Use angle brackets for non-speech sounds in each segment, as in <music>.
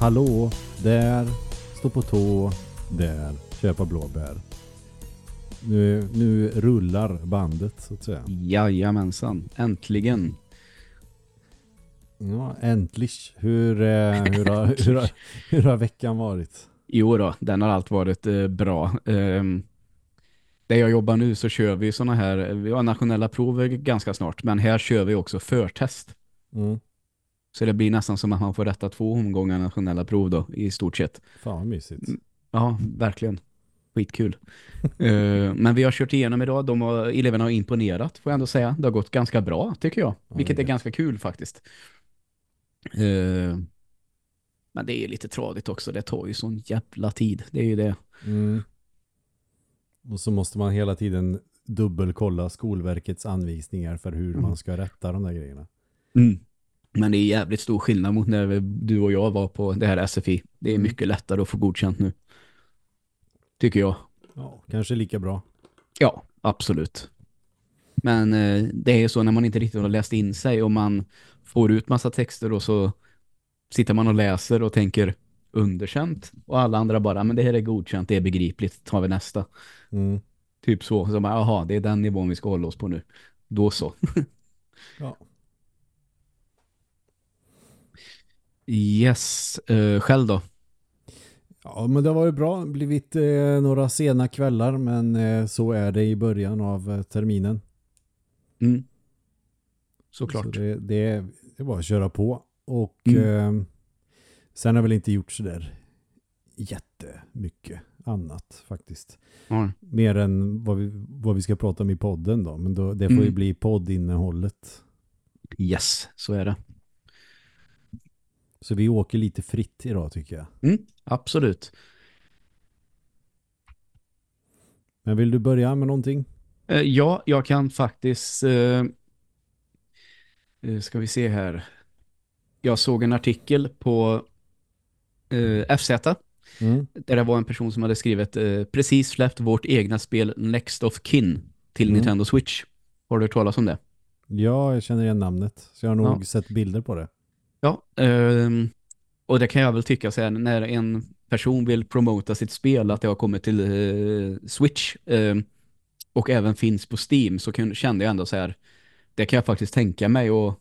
Hallå, där, stå på tå, där, köpa blåbär. Nu, nu rullar bandet så att säga. Jajamensan, äntligen. Ja, äntligen. Hur, eh, hur, har, hur, har, hur har veckan varit? Jo då, den har allt varit eh, bra. Um, där jag jobbar nu så kör vi såna här, vi har nationella prover ganska snart, men här kör vi också förtest. Mm. Så det blir nästan som att man får rätta två omgångar nationella prov då, i stort sett. Fan mysigt. Ja, verkligen. Skitkul. uh, <laughs> men vi har kört igenom idag. De har, eleverna har imponerat, får jag ändå säga. Det har gått ganska bra, tycker jag. Ja, vilket är är ganska kul faktiskt. Uh, men det är lite tradigt också. Det tar ju sån jävla tid. Det är ju det. Mm. Och så måste man hela tiden dubbelkolla Skolverkets anvisningar för hur Mm. man ska rätta de där grejerna. Mm. Men det är jävligt stor skillnad mot när du och jag var på det här SFI. Det är Mm. mycket lättare att få godkänt nu. Tycker jag. Ja, kanske lika bra. Ja, absolut. Men eh, det är så när man inte riktigt har läst in sig och man får ut massa texter och så sitter man och läser och tänker underkänt och alla andra bara, men det här är godkänt, det är begripligt, tar vi nästa. Mm. Typ så, så bara, jaha, det är den nivån vi ska hålla oss på nu. Då så. Ja. <laughs> Yes, eh, själv då? ja, men det var ju bra. Blivit eh, några sena kvällar, men eh, så är det i början av eh, terminen. Mm. Såklart. Så det, det, det bara att köra på. Och Mm. eh, sen har väl inte gjort så där jättemycket annat faktiskt. Ja. Mer än vad vi, vad vi ska prata om i podden då. Men då, det får ju Mm. bli poddinnehållet. Yes, så är det. Så vi åker lite fritt idag tycker jag. Mm, absolut. Men vill du börja med någonting? Eh, ja, jag kan faktiskt... Eh, eh, ska vi se här. Jag såg en artikel på eh, FZ Mm. där det var en person som hade skrivit eh, precis släppt vårt egna spel Next of Kin till Mm. Nintendo Switch. Har du hört talas om det? Ja, jag känner igen namnet. Så jag har nog Ja. sett bilder på det. Ja, ehm, och det kan jag väl tycka så här, när en person vill promota sitt spel att det har kommit till eh, Switch ehm, och även finns på Steam så kände jag ändå så här, det kan jag faktiskt tänka mig att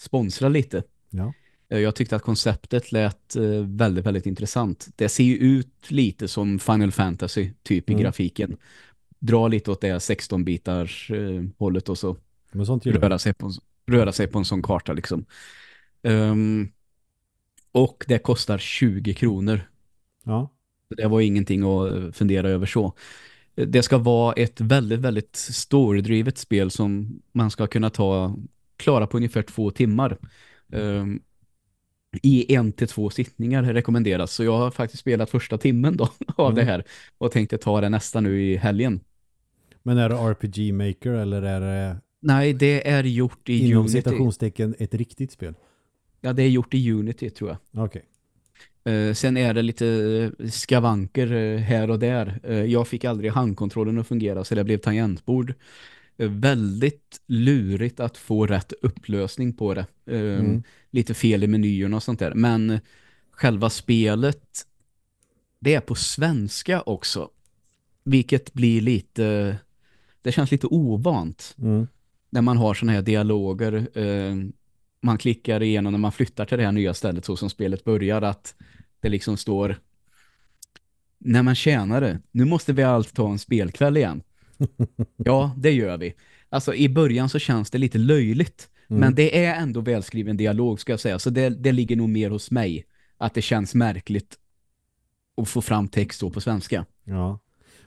sponsra lite. Ja. Eh, Jag tyckte att konceptet lät eh, väldigt, väldigt intressant. Det ser ju ut lite som Final Fantasy typ Mm. i grafiken. Dra lite åt det 16-bitars eh, hållet och så Men sånt jag. röra sig, på, en- röra sig på en sån karta liksom. Ehm, och det kostar 20 kronor. Ja. Det var ingenting att eh, fundera över så. Det ska vara ett väldigt, väldigt storydrivet spel som man ska kunna ta klara på ungefär två timmar. Ehm, I en till två sittningar rekommenderas. Så jag har faktiskt spelat första timmen då <laughs> av Mm. det här och tänkte ta det nästa nu i helgen. Men är det RPG Maker eller är det Nej, det är gjort i inom Unity. citationstecken ett riktigt spel? Ja, det är gjort i Unity tror jag. Okej. Eh, sen är det lite eh, skavanker eh, här och där. Jag fick aldrig handkontrollen att fungera så det blev tangentbord. Väldigt lurigt att få rätt upplösning på det. Mm. Lite fel i menyerna och sånt där. Men själva spelet det är på svenska också. Vilket blir lite det känns lite ovant Mm. när man har såna här dialoger eh, man klickar igenom när man flyttar till det här nya stället så som spelet börjar att det liksom står när man tjänar det, nu måste vi allt ta en spelkväll igen. <laughs> ja, det gör vi. Alltså i början så känns det lite löjligt Mm. men det är ändå välskriven dialog ska jag säga så det, det ligger nog mer hos mig att det känns märkligt att få fram text då på svenska. Ja.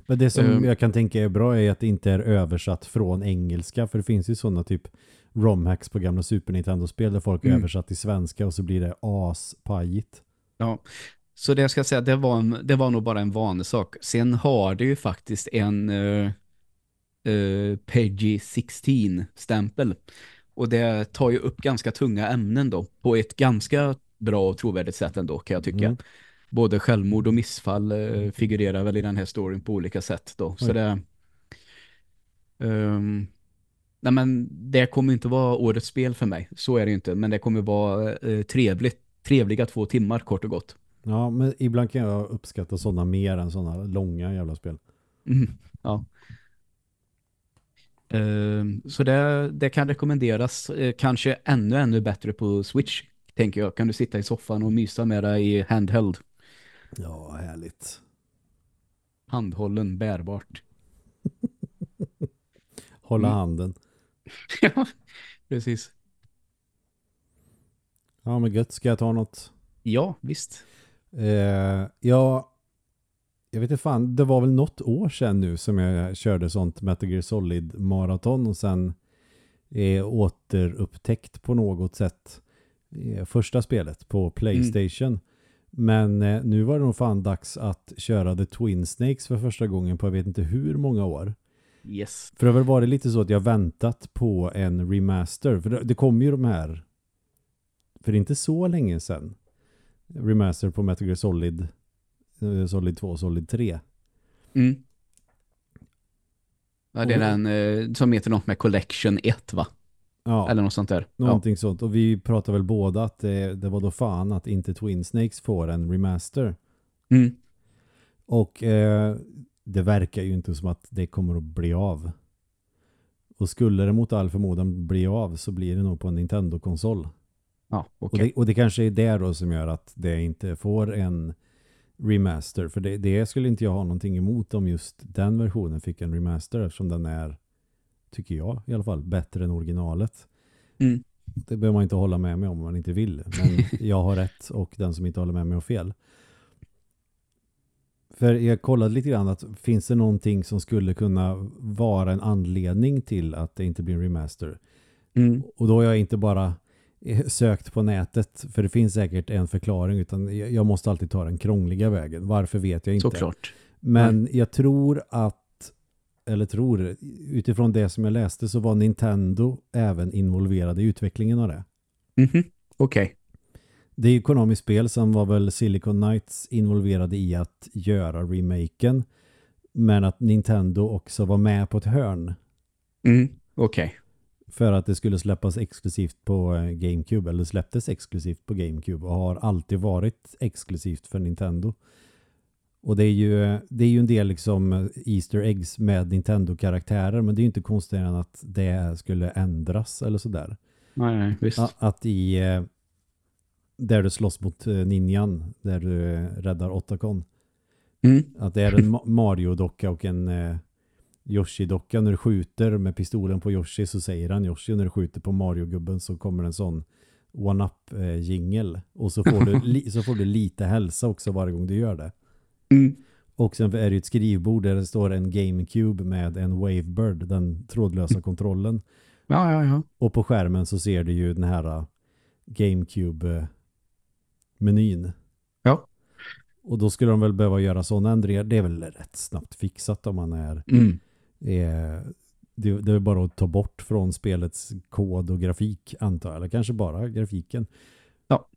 Men det som Um, jag kan tänka är bra är att det inte är översatt från engelska. För det finns ju sådana typ romhacks på gamla Super Nintendo-spel där folk Mm. översatt till svenska och så blir det aspajigt. Ja, så det jag ska säga, det var, en, det var nog bara en vanlig sak. Sen har det ju faktiskt en uh, uh, PEGI 16-stämpel. Och det tar ju upp ganska tunga ämnen då, på ett ganska bra och trovärdigt sätt ändå kan jag tycka. Mm. Både självmord och missfall uh, figurerar väl i den här storyn på olika sätt då. Så Oj. det... ehm, nej men det kommer inte vara årets spel för mig, så är det ju inte. Men det kommer vara eh, trevligt trevliga två timmar kort och gott. Ja, men ibland kan jag uppskatta sådana mer än sådana långa jävla spel. Mm, ja. Uh, så det, det kan rekommenderas uh, kanske ännu ännu bättre på Switch tänker jag. Kan du sitta i soffan och mysa med det i handheld? Ja, härligt. Handhållen, bärbart. <laughs> Hålla mm. handen. <laughs> ja, precis. Ja, men gött. Ska jag ta något? Ja, visst. Eh, ja, jag vet inte fan, det var väl något år sedan nu som jag körde sånt Metal Gear Solid maraton och sen är återupptäckt på något sätt eh, första spelet på Playstation. Mm. Men eh, nu var det nog fan dags att köra The Twin Snakes för första gången på jag vet inte hur många år. Yes. För det har väl varit lite så att jag väntat på en remaster. För det, det kom ju de här för inte så länge sedan. Remaster på Metal Gear Solid eh, Solid 2 och Solid 3. Mm. Ja, det är den eh, som heter något med Collection 1 va? Ja. Eller något sånt där. Någonting ja. sånt. Och vi pratar väl båda att det, det, var då fan att inte Twin Snakes får en remaster. Mm. Och eh, det verkar ju inte som att det kommer att bli av. Och skulle det mot all förmodan bli av så blir det nog på en Nintendo-konsol. Ja, okay. och, det, och det kanske är det då som gör att det inte får en remaster. För det, det, skulle inte jag ha någonting emot om just den versionen fick en remaster eftersom den är, tycker jag i alla fall, bättre än originalet. Mm. Det behöver man inte hålla med mig om man inte vill. Men <laughs> jag har rätt och den som inte håller med mig har fel. För jag kollade lite grann att finns det någonting som skulle kunna vara en anledning till att det inte blir en remaster? Mm. Och då har jag inte bara sökt på nätet för det finns säkert en förklaring utan jag måste alltid ta den krångliga vägen. Varför vet jag inte. Såklart. Men mm. jag tror att eller tror, utifrån det som jag läste så var Nintendo även involverade i utvecklingen av det. Mm -hmm. Okej. Okay. Det är ju Konami spel som var väl Silicon Knights involverade i att göra remaken. Men att Nintendo också var med på ett hörn. Mm, okej. Okay. För att det skulle släppas exklusivt på eh, GameCube eller släpptes exklusivt på GameCube och har alltid varit exklusivt för Nintendo. Och det är ju, det är ju en del liksom Easter eggs med Nintendo-karaktärer men det är ju inte konstigt än att det skulle ändras eller sådär. Nej, nej, visst. Att, att i eh, där du slåss mot eh, ninjan där du räddar Otacon. Mm. Att det är en Mario-docka och en Yoshi-docka när du skjuter med pistolen på Yoshi så säger han Yoshi när du skjuter på Mario-gubben så kommer en sån one-up-jingel eh, och så får, du <laughs> så får du lite hälsa också varje gång du gör det. Mm. Och sen är det ett skrivbord där det står en GameCube med en Wavebird, den trådlösa mm. kontrollen. Ja, ja, ja. Och på skärmen så ser du ju den här eh, GameCube-menyn. Ja. Och då skulle de väl behöva göra sådana ändringar. Det är väl rätt snabbt fixat om man är mm är, det, det är bara att ta bort från spelets kod och grafik antar jag. Eller kanske bara grafiken. Ja.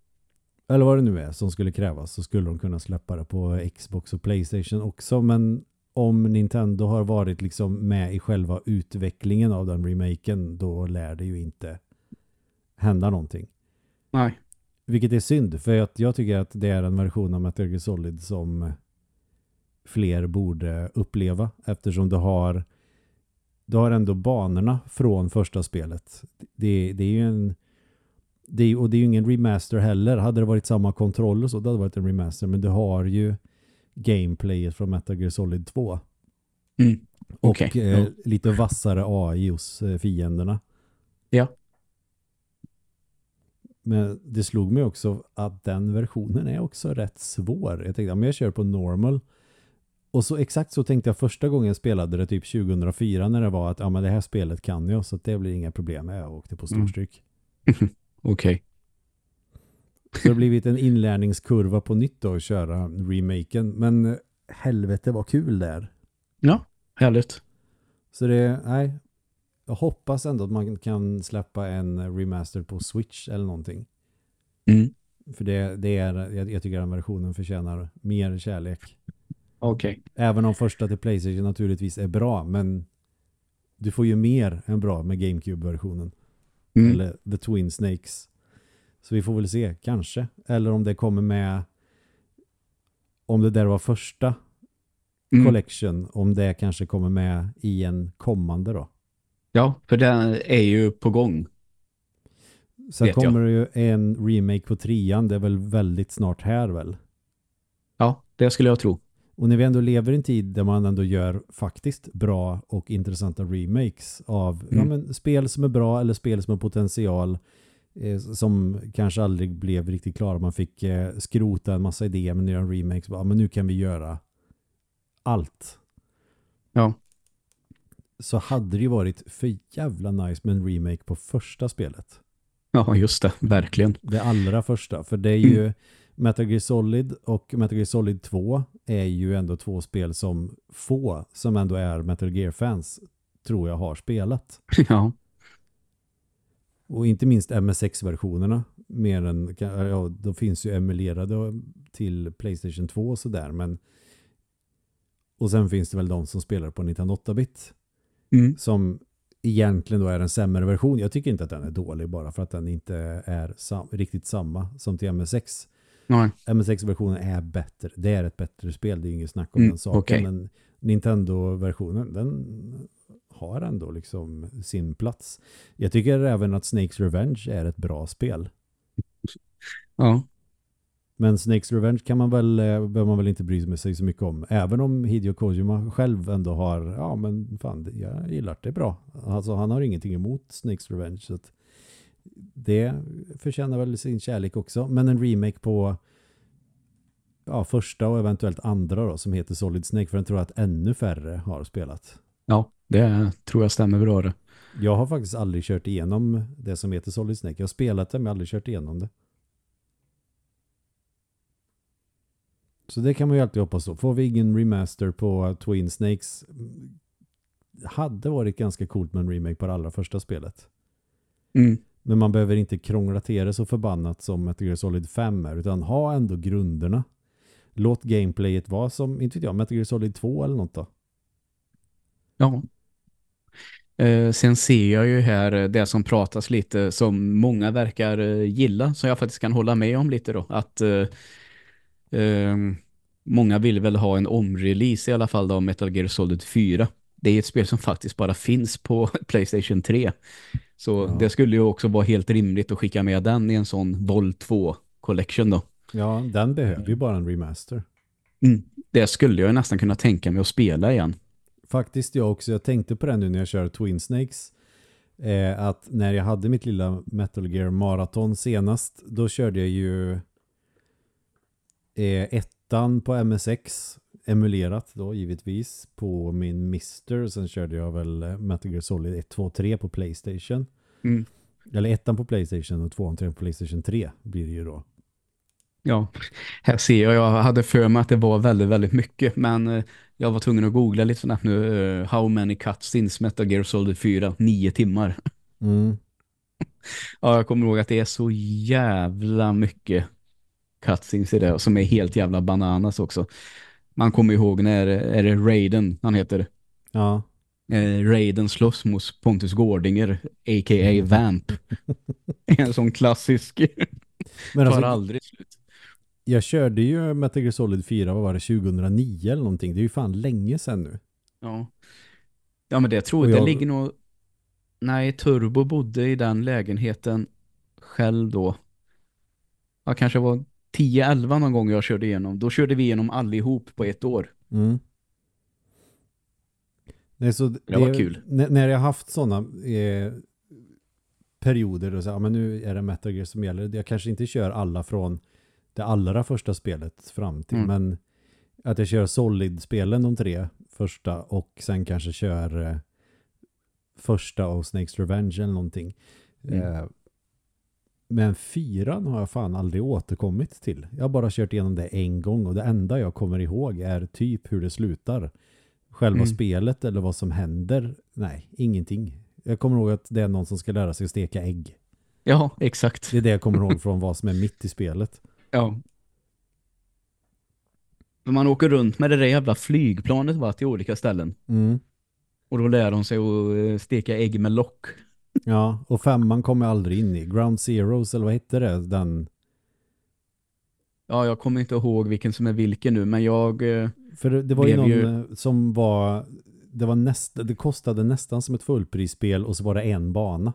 Eller vad det nu är som skulle krävas så skulle de kunna släppa det på Xbox och Playstation också. Men om Nintendo har varit liksom med i själva utvecklingen av den remaken då lär det ju inte hända någonting. Nej. Vilket är synd för att jag tycker att det är en version av Metal Gear Solid som fler borde uppleva eftersom du har du har ändå banorna från första spelet. Det, det är ju en det är, och det är ju ingen remaster heller. Hade det varit samma kontroll och så, det hade varit en remaster. Men du har ju gameplayet från Metal Gear Solid 2. Mm. Och okay. eh, lite vassare AI hos eh, fienderna. Ja. Men det slog mig också att den versionen är också rätt svår. Jag tänkte, om jag kör på normal och så exakt så tänkte jag första gången jag spelade det typ 2004 när det var att ja men det här spelet kan jag så det blir inga problem med. Jag åkte på storstryk. Mm. <laughs> Okej. Okay. Så det har blivit en inlärningskurva på nytt då att köra remaken. Men eh, helvete vad kul det är. Ja, härligt. Så det, nej. Jag hoppas ändå att man kan släppa en remaster på Switch eller någonting. Mm. För det, det är, jag, jag tycker den versionen förtjänar mer kärlek. Okej. Okay. Även om första till Playstation naturligtvis är bra, men du får ju mer än bra med Gamecube-versionen. Mm. Eller The Twin Snakes. Så vi får väl se, kanske. Eller om det kommer med om det där var första Mm. collection, om det kanske kommer med i en kommande då. Ja, för den är ju på gång. Sen Vet jag. kommer det ju en remake på trean, det är väl väldigt snart här väl. Ja, det skulle jag tro. Och när vi ändå lever i en tid där man ändå gör faktiskt bra och intressanta remakes av ja, Mm. men, spel som är bra eller spel som har potential eh, som kanske aldrig blev riktigt klara. Man fick eh, skrota en massa idéer men göra en remake. Så bara, Ja, men nu kan vi göra allt. Ja. Så hade det ju varit för jävla nice med en remake på första spelet. Ja, just det. Verkligen. Det allra första. För det är ju Metal Gear Solid och Metal Gear Solid 2 är ju ändå två spel som få som ändå är Metal Gear-fans tror jag har spelat. <laughs> Ja. Och inte minst MSX-versionerna. Mer än, ja, de finns ju emulerade till Playstation 2 och sådär. Men och sen finns det väl de som spelar på 1908-bit. Mm. Som egentligen då är en sämre version. Jag tycker inte att den är dålig bara för att den inte är sam riktigt samma som till MSX. Nej. MSX-versionen är bättre. Det är ett bättre spel, det är inget snack om Mm, den saken. okej. Men Nintendo-versionen, den har ändå liksom sin plats. Jag tycker även att Snakes Revenge är ett bra spel. Ja. Men Snakes Revenge kan man väl, eh, behöver man väl inte bry sig så mycket om. Även om Hideo Kojima själv ändå har, ja men fan, jag gillar det bra. Alltså han har ingenting emot Snakes Revenge. Så det förtjänar väl sin kärlek också. Men en remake på ja, första och eventuellt andra då, som heter Solid Snake. För jag tror att ännu färre har spelat. Ja, det tror jag stämmer bra det. Jag har faktiskt aldrig kört igenom det som heter Solid Snake. Jag har spelat det men aldrig kört igenom det. Så det kan man ju alltid hoppas då. Får vi ingen remaster på Twin Snakes hade varit ganska coolt med en remake på det allra första spelet. Mm. Men man behöver inte krångla till det så förbannat som Metal Gear Solid 5 är utan ha ändå grunderna. Låt gameplayet vara som, inte vet jag, Metal Gear Solid 2 eller något då. Ja. Eh, sen ser jag ju här eh, det som pratas lite som många verkar eh, gilla som jag faktiskt kan hålla med om lite då. Att eh, många vill väl ha en omrelease i alla fall av Metal Gear Solid 4. Det är ett spel som faktiskt bara finns på <laughs> Playstation 3. Så Ja. det skulle ju också vara helt rimligt att skicka med den i en sån Vol 2 collection då. Ja, den behöver ju bara en remaster. Mm. Det skulle jag nästan kunna tänka mig att spela igen. Faktiskt jag också. Jag tänkte på det nu när jag kör Twin Snakes. Eh, att när jag hade mitt lilla Metal Gear Marathon senast, då körde jag ju eh, ettan på MSX emulerat då givetvis på min Mister. Sen körde jag väl eh, Metal Gear Solid 1, 2, 3 på Playstation. Mm. Eller ettan på Playstation och tvåan tre på Playstation 3 blir det ju då. Ja, här ser jag, jag hade för mig att det var väldigt, väldigt mycket, men eh, jag var tvungen att googla lite snabbt nu. eh, how many cutscenes Metal Gear Solid 4? Nio timmar. Mm. <laughs> Ja, jag kommer ihåg att det är så jävla mycket cutscenes i det, som är helt jävla bananas också. Man kommer ihåg när är det Raiden, han heter. Ja, Eh, Raiden slåss mot Pontus Gårdinger, a.k.a. Vamp. <laughs> en sån klassisk. men Tar alltså, aldrig slut. jag körde ju Metal Gear Solid 4, vad var det, 2009 eller någonting. Det är ju fan länge sedan nu. Ja. Ja, men det tror jag, jag- det ligger nog... Nej, Turbo bodde i den lägenheten själv då. Ja, kanske var 10-11 någon gång jag körde igenom. Då körde vi igenom allihop på ett år. Mm. Nej, så Det var kul. När, när jag haft sådana eh, perioder och så, ja, men nu är det Metal Gear som gäller. Jag kanske inte kör alla från det allra första spelet fram till, Mm. men att jag kör Solid-spelen de tre första och sen kanske kör eh, första och Snakes Revenge eller någonting. Mm. Eh, men fyran har jag fan aldrig återkommit till. Jag har bara kört igenom det en gång och det enda jag kommer ihåg är typ hur det slutar. Själva Mm. spelet eller vad som händer. Nej, ingenting. Jag kommer ihåg att det är någon som ska lära sig att steka ägg. Ja, exakt. Det är det jag kommer ihåg från vad som är mitt i spelet. Ja. Men man åker runt med det där jävla flygplanet va, till olika ställen. Mm. Och då lär de sig att eh, steka ägg med lock. Ja, och femman kom jag aldrig in i. Ground Zeroes, eller vad hette det? Den... Ja, jag kommer inte ihåg vilken som är vilken nu, men jag... eh, För det, var ju någon ju- eh, som var... Det, var nästa, det kostade nästan som ett fullprisspel och så var det en bana.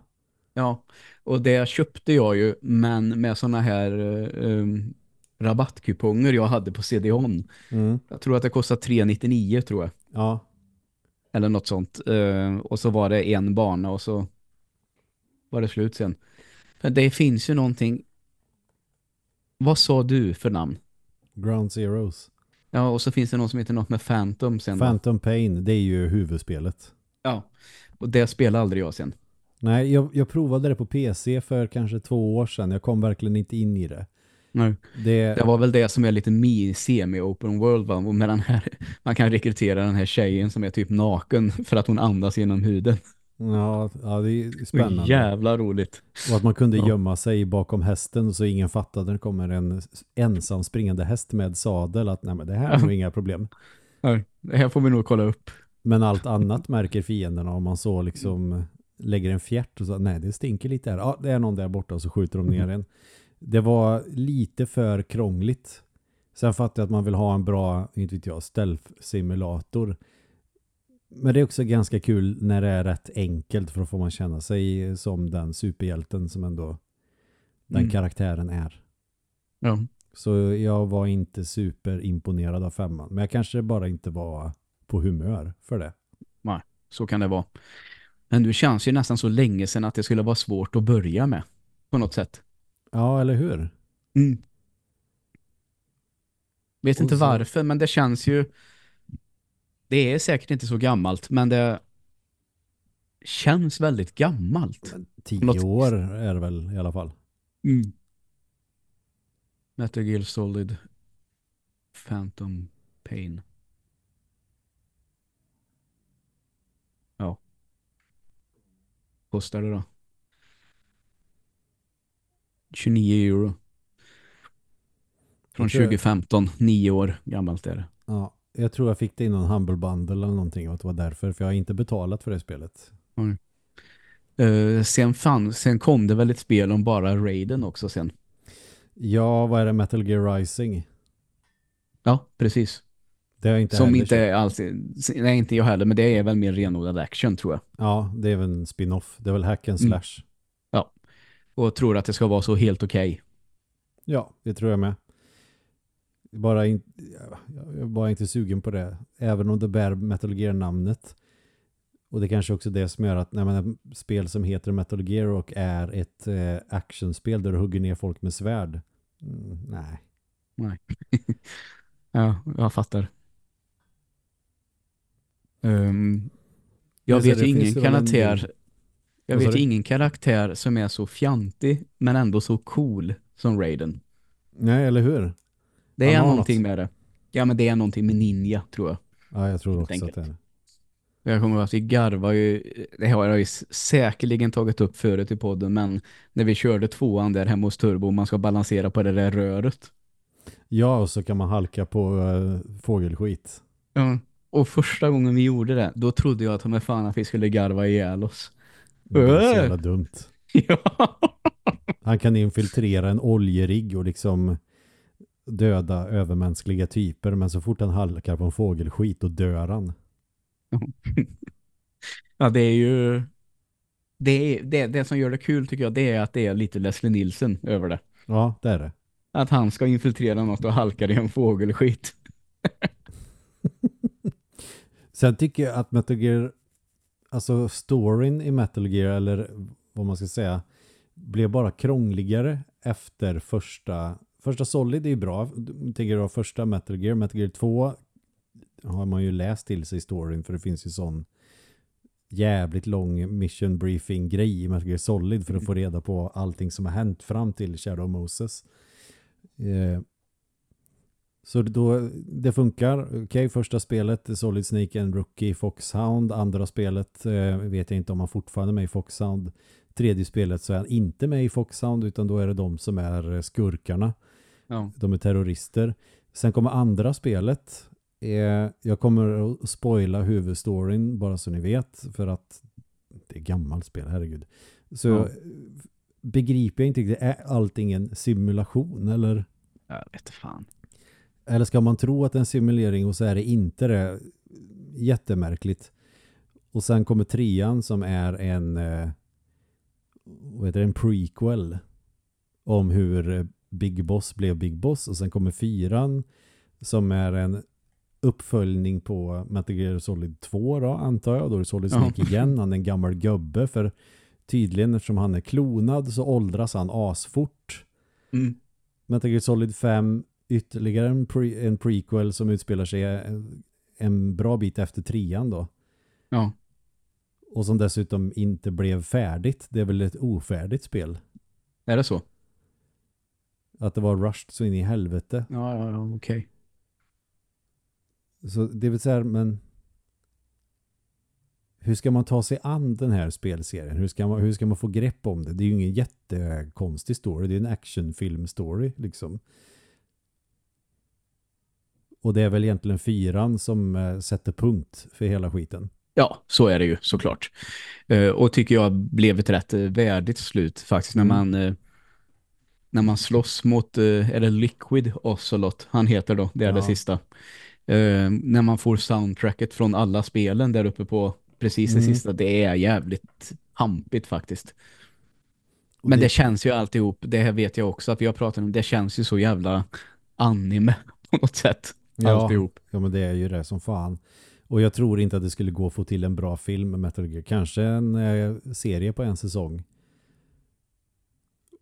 Ja, och det köpte jag ju, men med såna här um, rabattkuponger jag hade på CD-ON. Mm. Jag tror att det kostade 399 tror jag. Ja, Eller något sånt. Eh, och så var det en bana och så var det slut sen. Men det finns ju någonting. Vad sa du för namn? Ground Zeroes. Ja, och så finns det någon som heter något med Phantom sen. då. Phantom Pain, det är ju huvudspelet. Ja, och det spelade aldrig jag sen. Nej, jag, jag provade det på PC för kanske två år sedan. Jag kom verkligen inte in i det. Nej. Det, Det var väl det som är lite mi- semi-open world va? Med den här, <laughs> man kan rekrytera den här tjejen som är typ naken för att hon andas genom huden. Ja, ja, det är spännande. jävla roligt. Och att man kunde Ja. gömma sig bakom hästen så ingen fattade när det kommer en ensam springande häst med sadel att nej men det här är nog <laughs> inga problem. Ja, Det här får vi nog kolla upp. Men allt annat märker fienderna om man så liksom lägger en fjärt och så nej det stinker lite här. Ja det är någon där borta och så skjuter de ner en. Det var lite för krångligt. Sen fattar jag att man vill ha en bra, inte vet jag, stealth-simulator. Men det är också ganska kul när det är rätt enkelt för då får man känna sig som den superhjälten som ändå den Mm. karaktären är. Ja. Så jag var inte superimponerad av femman. Men jag kanske bara inte var på humör för det. Så kan det vara. Men nu känns ju nästan så länge sedan att det skulle vara svårt att börja med. På något sätt. Ja, eller hur? Mm. Vet Och inte så- varför, men det känns ju... Det är säkert inte så gammalt, men det känns väldigt gammalt. Tio Något- år är det väl i alla fall. Mm. Metal Gear Solid Phantom Pain. Ja. Kostar det då? 29 euro. Från Jag tror jag- 2015, nio år gammalt är det. Ja, jag tror jag fick det i någon Humble Bundle eller någonting och att det var därför. För jag har inte betalat för det spelet. Eh, sen, fann, sen kom det väl ett spel om bara Raiden också sen. Ja, vad är det? Metal Gear Rising? Ja, precis. Det har inte Som inte är alls, nej inte jag heller, men det är väl mer renodlad action tror jag. Ja, det är väl en spin-off. Det är väl hack and Mm. slash. Och tror att det ska vara så helt okej. Ja, det tror jag med. Bara in, jag är bara inte sugen på det. Även om det bär Metal Gear-namnet. Och det kanske också det som gör att när man har ett spel som heter Metal Gear och är ett eh, actionspel där du hugger ner folk med svärd. Mm, nej. <laughs> Ja, jag fattar. Ehm, jag vet ingen en karaktär jag vet ingen karaktär som är så fjantig men ändå så cool som Raiden. Nej, eller hur? Det är någonting med det. Ja, men det är någonting med ninja, tror jag. Ja, jag tror också enkelt. att det är det. Jag kommer att vi garvar ju, det har jag ju säkerligen tagit upp förut i podden, men när vi körde tvåan där hemma hos Turbo, man ska balansera på det där röret. Ja, och så kan man halka på eh, fågelskit. Ja. Och första gången vi gjorde det, då trodde jag att med fan att vi skulle garva ihjäl oss. Det är så Äh. jävla dumt. <laughs> ja. Han kan infiltrera en oljerigg och liksom döda övermänskliga typer. Men så fort han halkar på en fågelskit och dör han. ja, det är ju det, är, det, det som gör det kul tycker jag, det är att det är lite Leslie Nielsen över det. Ja, det är det. Att han ska infiltrera något och halkar i en fågelskit. <laughs> Sen tycker jag att Metal Gear, alltså storyn i Metal Gear, eller vad man ska säga, blev bara krångligare efter första, första Solid är ju bra. Tänker då första Metal Gear, Metal Gear 2 har man ju läst till sig storyn för det finns ju sån jävligt lång mission briefing grej i Metal Gear Solid för att få reda på allting som har hänt fram till Shadow Moses. Eh, så då, det funkar. Okej, första spelet Solid Snake and Rookie Foxhound. Andra spelet eh, vet jag inte om han fortfarande är med i Foxhound. Tredje spelet så är han inte med i Foxhound utan då är det de som är skurkarna. Ja. De är terrorister. Sen kommer andra spelet. Eh, jag kommer att spoila huvudstoryn bara så ni vet för att det är gammalt spel, herregud. Så Ja. begriper jag inte riktigt, är allting en simulation eller? Jag vet fan. Eller ska man tro att det är en simulering och så är det inte det? Jättemärkligt. Och sen kommer trean som är en eh, vad heter det, en prequel om hur eh, Big Boss blev Big Boss och sen kommer fyran som är en uppföljning på Metal Gear Solid 2 då antar jag. Då är det Solid Ja. Snake igen. Han är en gammal gubbe för tydligen eftersom han är klonad så åldras han asfort. Mm. Metal Gear Solid 5 ytterligare en, pre, en prequel som utspelar sig en, en bra bit efter trean då. Ja. Och som dessutom inte blev färdigt. Det är väl ett ofärdigt spel. Är det så? Att det var rushed så in i helvete. Ja, ja, ja okej. Så det vill säga, men hur ska man ta sig an den här spelserien? Hur ska man, hur ska man få grepp om det? Det är ju ingen jättekonstig story. Det är en actionfilm-story liksom. Och det är väl egentligen fyran som eh, sätter punkt för hela skiten. Ja, så är det ju såklart. Eh, och tycker jag blev ett rätt värdigt slut faktiskt när Mm. man eh, när man slåss mot, eh, är det Liquid Ocelot han heter då, det är det Ja. sista. Eh, när man får soundtracket från alla spelen där uppe på precis det Mm. sista, det är jävligt hampigt faktiskt. Och Men det, det- känns ju alltihop, det här vet jag också att vi har pratat om, det känns ju så jävla anime <laughs> på något sätt. Ja. Alltihop. Ja men det är ju det som fan. Och jag tror inte att det skulle gå att få till en bra film med Metal Gear. Kanske en eh, serie på en säsong.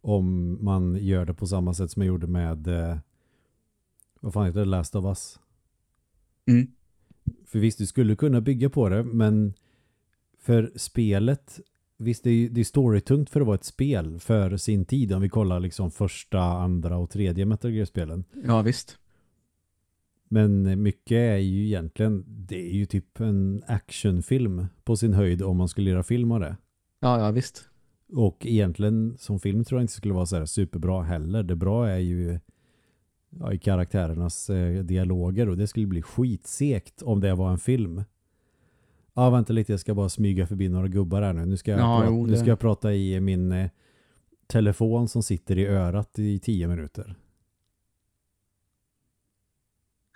Om man gör det på samma sätt som jag gjorde med eh, vad fan heter det? Last of Us. Mm. För visst, du skulle kunna bygga på det, men för spelet, visst det är, det är storytungt för att vara ett spel för sin tid. Om vi kollar liksom första, andra och tredje Metal Gear-spelen. Ja, visst. Men mycket är ju egentligen, det är ju typ en actionfilm på sin höjd om man skulle göra film av det. Ja, ja, visst. Och egentligen som film tror jag inte skulle vara så här superbra heller. Det bra är ju ja, i karaktärernas eh, dialoger och det skulle bli skitsekt om det var en film. Ja, vänta lite, jag ska bara smyga förbi några gubbar här nu. Nu ska jag, Ja, prata, jo, nu ska jag prata i min eh, telefon som sitter i örat i tio minuter.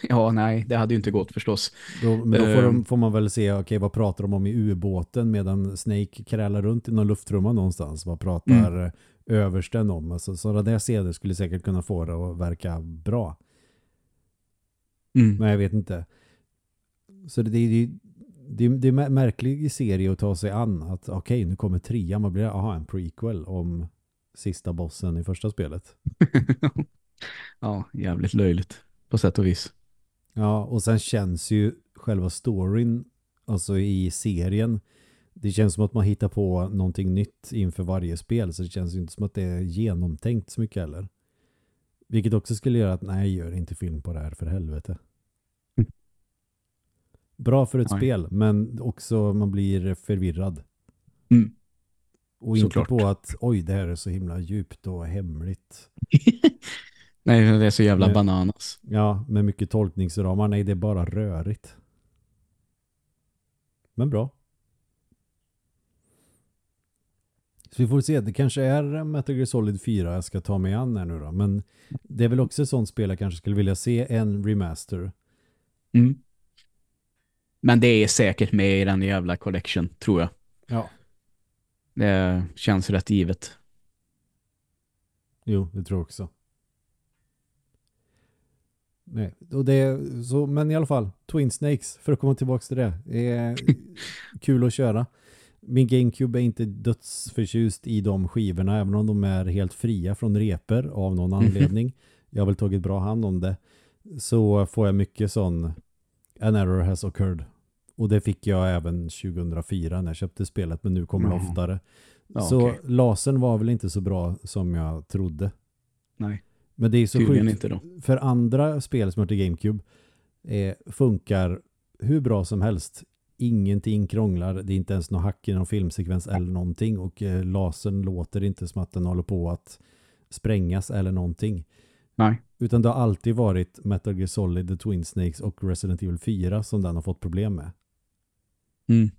<laughs> Ja, nej, det hade ju inte gått förstås. Då, men då får, de, Ehm. får man väl se, okej vad pratar de om i ubåten medan Snake krälar runt i någon lufttrumma någonstans. Vad pratar Mm. översten om? Alltså, sådana där scener skulle säkert kunna få det att verka bra. Mm. Men jag vet inte. Så det, det, det, det, är en märklig serie att ta sig an. Att okej, nu kommer trean. Vad blir det? Aha, en prequel om sista bossen i första spelet. <laughs> ja, jävligt löjligt på sätt och vis. Ja, och sen känns ju själva storyn, alltså i serien, det känns som att man hittar på någonting nytt inför varje spel, så det känns ju inte som att det är genomtänkt så mycket heller. Vilket också skulle göra att nej, gör inte film på det här för helvete. <laughs> Bra för ett Nej. spel, men också man blir förvirrad. Mm. Och inte Såklart. på att oj, det här är så himla djupt och hemligt. <laughs> Nej, det är så jävla Nej. bananas. Ja, med mycket tolkningsramar. Nej, det är bara rörigt. Men bra. Så vi får se. Det kanske är Metal Gear Solid 4 jag ska ta mig an här nu då. Men det är väl också ett sånt spel jag kanske skulle vilja se en remaster. Mm. Men det är säkert med i den jävla collection, tror jag. Ja. Det känns rätt givet. Jo, det tror jag också. Nej, och det så, men i alla fall, Twin Snakes, för att komma tillbaka till det. Det är <laughs> kul att köra. Min GameCube är inte dödsförtjust i de skivorna, även om de är helt fria från reper av någon Mhm. anledning. Jag har väl tagit bra hand om det. Så får jag mycket sån an error has occurred. Och det fick jag även 2004 när jag köpte spelet, men nu kommer det Mhm. oftare. Ja, så okej. lasern var väl inte så bra som jag trodde. Nej, Men det är så tydligen sjukt. inte då. För andra spel som är till GameCube eh, funkar hur bra som helst. Ingenting krånglar. Det är inte ens någon hack i någon filmsekvens eller någonting. Och eh, lasern låter inte som att den håller på att sprängas eller någonting. Nej. Utan det har alltid varit Metal Gear Solid, The Twin Snakes och Resident Evil 4 som den har fått problem med. Mm.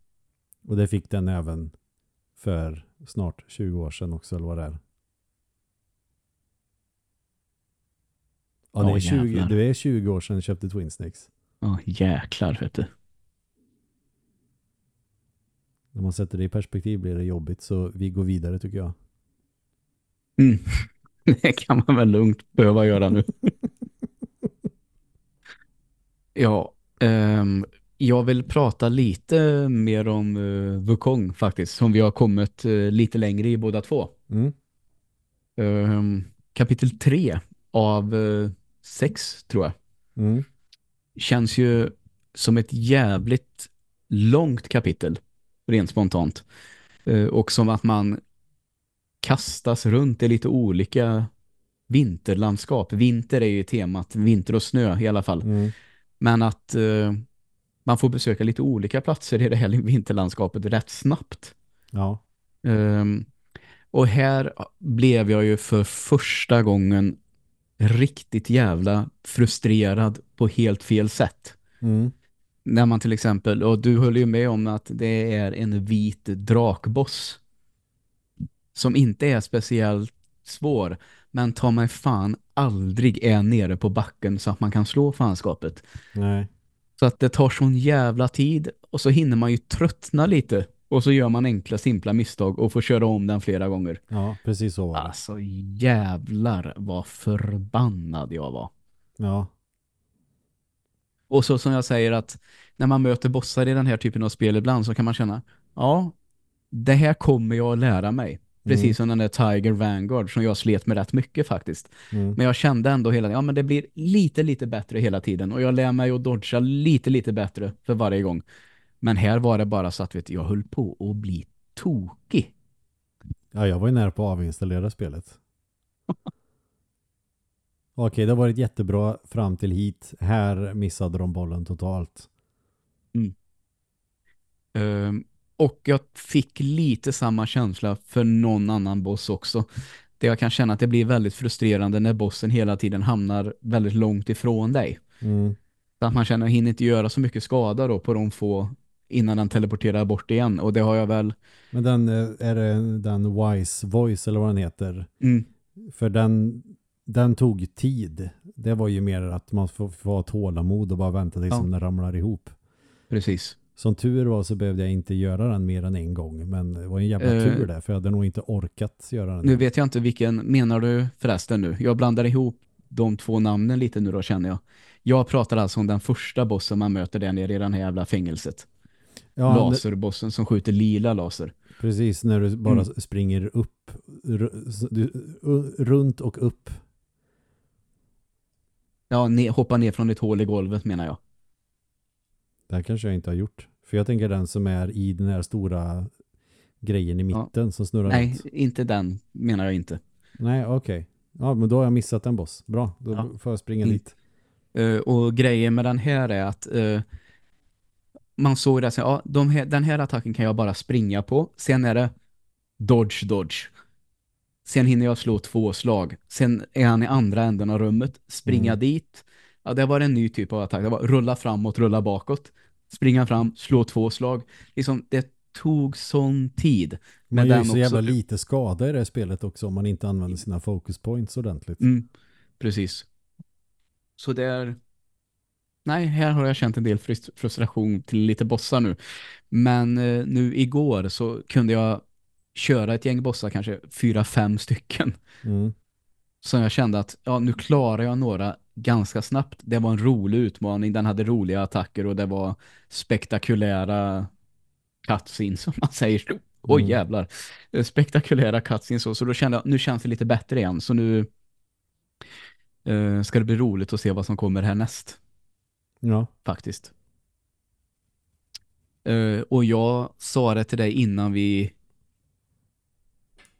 Och det fick den även för snart 20 år sedan också, eller vad det är. Ja, det är, 20, jävlar. det är 20 år sedan jag köpte Twin Snakes. Ja, jäklar vet du. När man sätter det i perspektiv blir det jobbigt, så vi går vidare tycker jag. Mm. <laughs> Det kan man väl lugnt behöva göra nu. <laughs> ja, ehm, jag vill prata lite mer om uh, Wukong faktiskt, som vi har kommit eh, lite längre i båda två. Mm. Ehm, kapitel 3 av 6 tror jag. Mm. Känns ju som ett jävligt långt kapitel, rent spontant. Eh, och som att man kastas runt i lite olika vinterlandskap. Vinter är ju temat, vinter och snö i alla fall. Mm. Men att eh, man får besöka lite olika platser i det här vinterlandskapet rätt snabbt. Ja. Ehm, och här blev jag ju för första gången riktigt jävla frustrerad på helt fel sätt. Mm. När man till exempel, och du höll ju med om att det är en vit drakboss som inte är speciellt svår, men tar mig fan aldrig är nere på backen så att man kan slå fanskapet. Nej. Så att det tar sån jävla tid och så hinner man ju tröttna lite och så gör man enkla simpla misstag och får köra om den flera gånger. Ja, precis så var det. Alltså jävlar vad förbannad jag var. Ja. Och så som jag säger att när man möter bossar i den här typen av spel ibland så kan man känna, ja, det här kommer jag att lära mig. Precis Mm. som den där Tiger Vanguard som jag slet med rätt mycket faktiskt. Mm. Men jag kände ändå hela ja men det blir lite, lite bättre hela tiden. Och jag lär mig att dodga lite, lite bättre för varje gång. Men här var det bara så att vet, jag höll på att bli tokig. Ja, jag var ju nära på att avinstallera spelet. <laughs> Okej, det har varit jättebra fram till hit. Här missade de bollen totalt. Ehm, och jag fick lite samma känsla för någon annan boss också. Det jag kan känna att det blir väldigt frustrerande när bossen hela tiden hamnar väldigt långt ifrån dig. Mm. Så att man känner att hinner inte göra så mycket skada då på de få innan den teleporterar bort igen. Och det har jag väl... Men den, eh, är det den Wise Voice eller vad den heter? Mm, För den, den tog tid. Det var ju mer att man får, får ha tålamod och bara vänta tills Ja. den ramlar ihop. precis. Som tur var så behövde jag inte göra den mer än en gång. Men det var en jävla Eh, tur där. För jag hade nog inte orkat göra den. Nu vet jag inte vilken menar du förresten nu. Jag blandar ihop de två namnen lite nu då känner jag. Jag pratar alltså om den första bossen man möter där nere i den här jävla fängelset. Ja, Laserbossen som skjuter lila laser. Precis, när du bara Mm. springer upp, du, runt och upp. Ja, ne hoppa ner från ett hål i golvet menar jag. Det här kanske jag inte har gjort. För jag tänker den som är i den här stora grejen i Ja. mitten som snurrar Nej, runt. inte den menar jag inte. Nej, okej. Ja, men då har jag missat en boss. Bra, då Ja. får jag springa Mm. dit. Eh, och grejen med den här är att eh, man såg det så ja, de här, den här attacken kan jag bara springa på. Sen är det dodge, dodge. Sen hinner jag slå två slag. Sen är han i andra änden av rummet. Springa Mm. dit. Ja, det var en ny typ av attack. Det var rulla framåt, rulla bakåt. Springa fram, slå två slag. Liksom, det tog sån tid. Man Men gör ju så också- jävla lite skada i det här spelet också om man inte använder sina focus points ordentligt. Mm, precis. Så det är... Nej, här har jag känt en del frust- frustration till lite bossar nu. Men eh, nu igår så kunde jag köra ett gäng bossar, kanske fyra, fem stycken. Mm. Så jag kände att ja, nu klarar jag några ganska snabbt. Det var en rolig utmaning, den hade roliga attacker och det var spektakulära cutscenes <laughs> som man säger. Oj Mm. jävlar. Spektakulära cutscenes så, så då kände jag nu känns det lite bättre igen. Så nu eh, ska det bli roligt att se vad som kommer härnäst Ja. faktiskt. Eh, och jag sa det till dig innan vi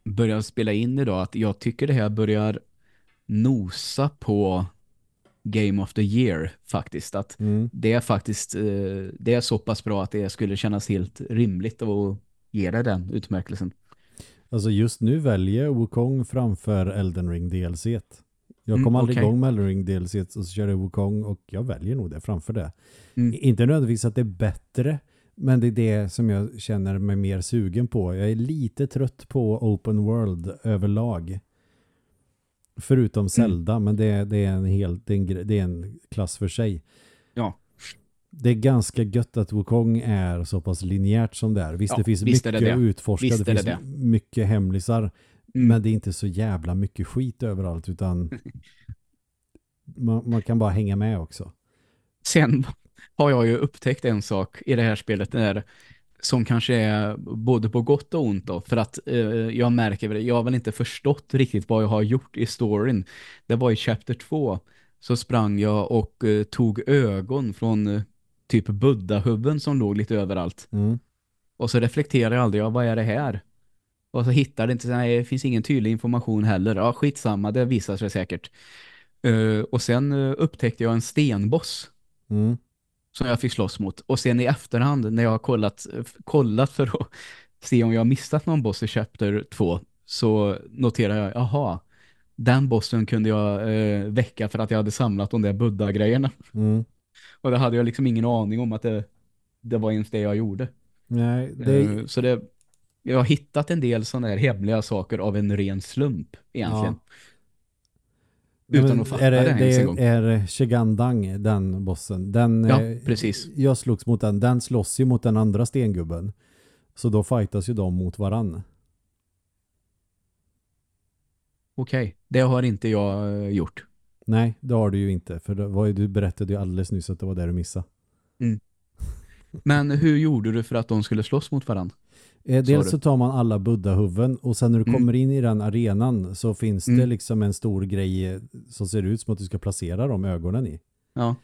började spela in idag att jag tycker det här börjar nosa på Game of the Year faktiskt. Att Mm. det är faktiskt eh, det är så pass bra att det skulle kännas helt rimligt att ge det den utmärkelsen. Alltså just nu väljer Wukong framför Elden Ring DLC. Jag Mm, kom aldrig okej. igång med Elden Ring DLC och så kör jag Wukong och jag väljer nog det framför det. Mm. Inte nödvändigtvis att det är bättre, Men det är det som jag känner mig mer sugen på. Jag är lite trött på open world överlag. Förutom Zelda, men det, det, är en helt, det, är en, det är en klass för sig. Ja. Det är ganska gött att Wukong är så pass linjärt som det är. Visst, Ja, det finns visst mycket det att det. finns mycket hemlisar. Mm. Men det är inte så jävla mycket skit överallt utan <laughs> man, man kan bara hänga med också. Sen har jag ju upptäckt en sak i det här spelet där som kanske är både på gott och ont då, för att eh, jag märker väl, jag har väl inte förstått riktigt vad jag har gjort i storyn. Det var i chapter 2 så sprang jag och eh, tog ögon från eh, typ buddha som låg lite överallt. Mm. Och så reflekterar jag aldrig, ja, vad är det här? Och så hittar det inte, nej, det finns ingen tydlig information heller. Ja, skitsamma, det visar sig säkert. Eh, och sen eh, upptäckte jag en stenboss Mm. som jag fick slåss mot. Och sen i efterhand när jag har kollat, kollat för att <laughs> se om jag har missat någon boss i Chapter 2 så noterar jag, jaha, den bossen kunde jag eh, väcka för att jag hade samlat de där Buddha-grejerna. Mm. <laughs> Och det hade jag liksom ingen aning om att det, det var ens det jag gjorde. Nej, det, Eh, så det, jag har hittat en del sådana här hemliga saker av en ren slump egentligen. Nej, Utan men att fatta är det, det, ens en gång. är Shigandang, den bossen. Den, Ja, eh, precis. Jag slogs mot den. Den slåss ju mot den andra stengubben. Så då fightas ju de mot varann. Okej, det har inte jag eh, gjort. Nej, det har du ju inte. För det var ju, du berättade ju alldeles nyss att det var där du missade. Men hur gjorde du för att de skulle slåss mot varandra? Eh, dels så tar man alla buddha-huvuden och sen när du Mm. kommer in i den arenan så finns det Mm. liksom en stor grej eh, som ser ut som att du ska placera de ögonen i. Ja,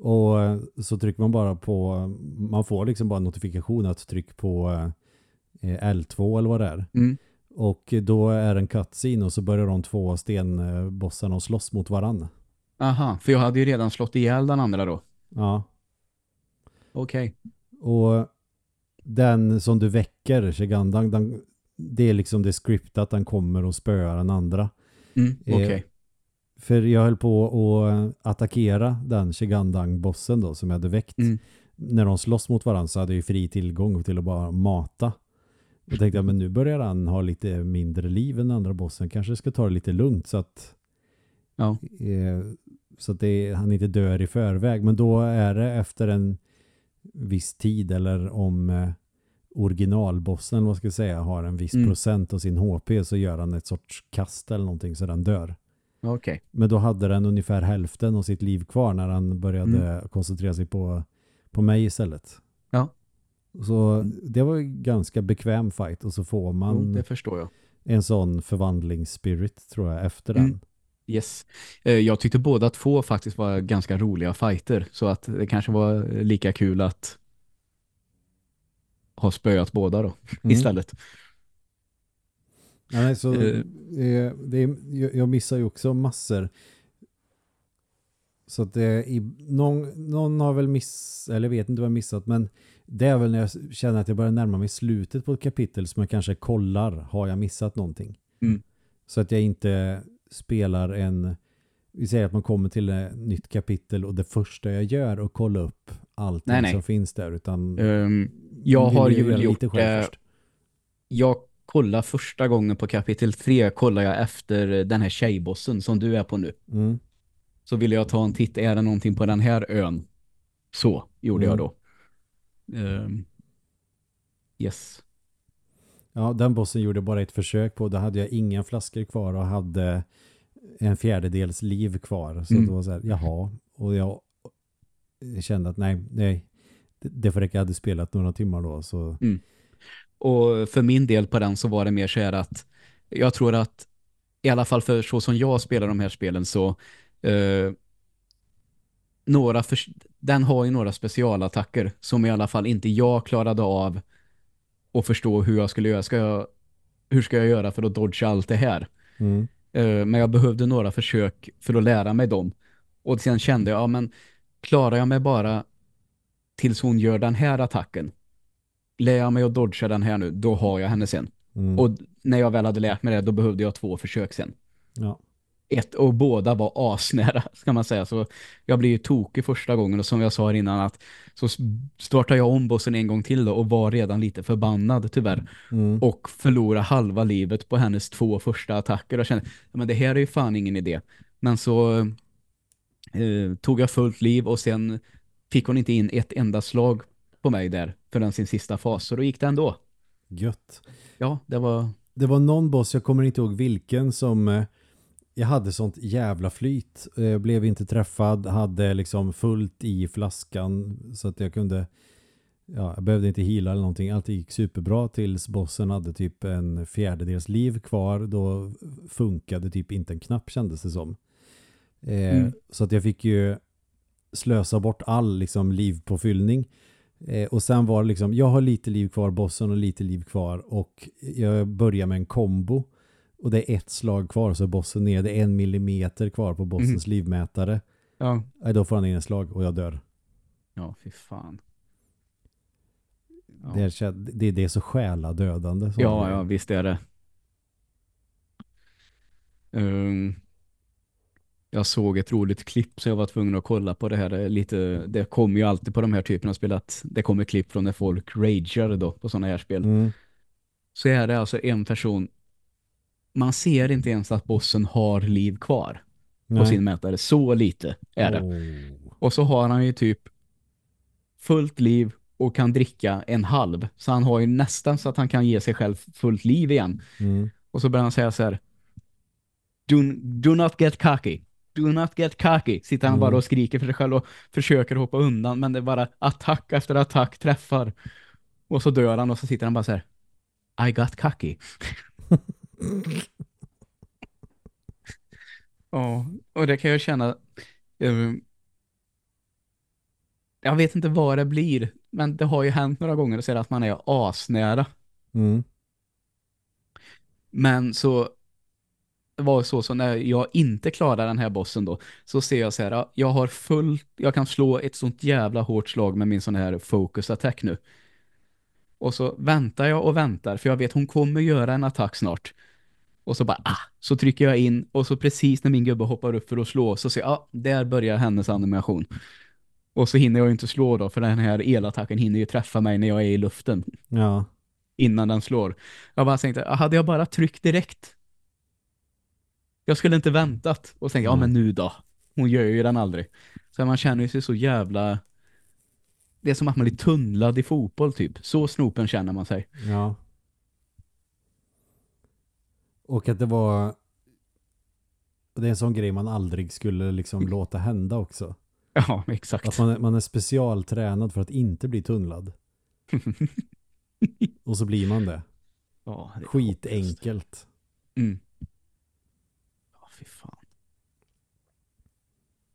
Och eh, så trycker man bara på, man får liksom bara notifikation att tryck på eh, L2 eller vad det är. mm. Och då är det en cutscene och så börjar de två stenbossarna att slåss mot varann. aha, för jag hade ju redan slått ihjäl den andra då. Ja. Okej. Och den som du väcker, Shigandang, den, det är liksom det scriptat den kommer och spöar den andra. Mm, Eh, okej. För jag höll på att attackera den Shigandang-bossen då som jag hade väckt. Mm. När de slåss mot varandra så hade jag ju fri tillgång till att bara mata. Och tänkte jag, men nu börjar han ha lite mindre liv än andra bossen. Kanske ska ta det lite lugnt så att, Ja. eh, så att det, han inte dör i förväg. Men då är det efter en viss tid eller om eh, originalbossen, vad ska jag säga, har en viss Mm. procent av sin HP så gör han ett sorts kast eller någonting så den dör. Okej. Men då hade den ungefär hälften av sitt liv kvar när han började koncentrera sig på, på mig istället. Ja. Så det var ganska bekväm fight och så får Jo, man jag. en sån förvandlingsspirit tror jag efter Mm. den. Yes. Eh, Jag tyckte båda två faktiskt var ganska roliga fighter. Så att det kanske var lika kul att ha spöat båda då Mm. istället. Nej, så, eh, det är, jag, missar ju också massor. Så att det i, någon, någon har väl miss eller vet inte vad jag missat men det är väl när jag känner att jag börjar närma mig slutet på ett kapitel som jag kanske kollar, har jag missat någonting? Mm. Så att jag inte spelar en vi säger att man kommer till ett nytt kapitel och det första jag gör att kolla upp allting Nej, nej. som finns där utan Ehm, jag har vill ju gjort det. Jag kollar första gången på kapitel 3 kollar jag efter den här tjejbossen som du är på nu. Mm. Så ville jag ta en titt, är det någonting på den här ön? Så gjorde Mm. jag då. Ehm, yes. Ja, den bossen gjorde bara ett försök på. Då hade jag inga flaskor kvar och hade en fjärdedels liv kvar. Så Mm. det var så här, jaha. Och jag kände att nej, nej. Det, får räcka. Jag hade spelat några timmar då. Så Och för min del på den så var det mer så här att jag tror att i alla fall för så som jag spelar de här spelen så eh, några för, den har ju några specialattacker som i alla fall inte jag klarade av att förstå hur jag skulle göra. Ska jag, hur ska jag göra för att dodga allt det här? mm, Eh, men jag behövde några försök för att lära mig dem. Och sen kände jag, ja men klarar jag mig bara tills hon gör den här attacken. Lär jag mig att dodga den här nu, då har jag henne sen. mm, Och när jag väl hade lärt mig det, då behövde jag två försök sen. ja. Ett och båda var asnära <laughs> ska man säga. Så jag blev ju tokig första gången och som jag sa innan att så startade jag om bossen en gång till då och var redan lite förbannad tyvärr. Mm. Och förlorade halva livet på hennes två första attacker och kände, men det här är ju fan ingen idé. Men så eh, tog jag fullt liv och sen fick hon inte in ett enda slag på mig där för den sin sista fas. Så då gick det ändå. Gött. Ja, det var... Det var någon boss, jag kommer inte ihåg vilken, som eh, jag hade sånt jävla flyt. Jag blev inte träffad, hade liksom fullt i flaskan så att jag kunde ja, jag behövde inte hila eller någonting. Allt gick superbra tills bossen hade typ en fjärdedels liv kvar. Då funkade typ inte en knapp kändes det som. Eh, Mm. Så att jag fick ju slösa bort all liksom livpåfyllning. Eh, och sen var det liksom, jag har lite liv kvar, bossen har lite liv kvar och jag börjar med en kombo. Och det är ett slag kvar så är bossen ner. Det är en millimeter kvar på bossens livmätare. Ja, Nej, då får han in en slag och jag dör. ja fy fan. Ja. Det, är, det, det är så själadödande. så. Ja, ja, visst är det. Um, jag såg ett roligt klipp så jag var tvungen att kolla på det här. Lite, det kommer ju alltid på de här typerna av spel att det kommer klipp från när folk ragear då på sådana här spel. Mm. Så är det alltså en person man ser inte ens att bossen har liv kvar på Nej. sin mätare. Så lite är det. Åh. Och så har han ju typ fullt liv och kan dricka en halv. Så han har ju nästan så att han kan ge sig själv fullt liv igen. Mm. Och så börjar han säga så här do, do not get cocky. Do not get cocky. Sitter han Mm. bara och skriker för sig själv och försöker hoppa undan. Men det är bara attack efter attack träffar. Och så dör han och så sitter han bara så här I got cocky. <laughs> Ja, och det kan jag känna eh, jag vet inte vad det blir men det har ju hänt några gånger att säga att man är asnära. Mm. Men så det var så så när jag inte klarar den här bossen då så ser jag så här, ja, jag har full jag kan slå ett sånt jävla hårt slag med min sån här focus attack nu. Och så väntar jag och väntar för jag vet hon kommer göra en attack snart. Och så bara, ah, så trycker jag in och så precis när min gubbe hoppar upp för att slå så ser jag, ah, där börjar hennes animation. Och så hinner jag ju inte slå då för den här elattacken hinner ju träffa mig när jag är i luften Ja. innan den slår. Jag bara tänkte, ah, hade jag bara tryckt direkt? Jag skulle inte väntat. Och tänkte, ja Mm. men nu då. Hon gör ju den aldrig. Så man känner ju sig så jävla... Det är som att man blir tunnlad i fotboll typ. Så snopen känner man sig. Ja. Och att det var det är en sån grej man aldrig skulle liksom låta hända också. Ja, exakt. Att man är, man är specialtränad för att inte bli tunnlad. <laughs> Och så blir man det. ja, det. Skitenkelt. Mm. Ja, fy fan.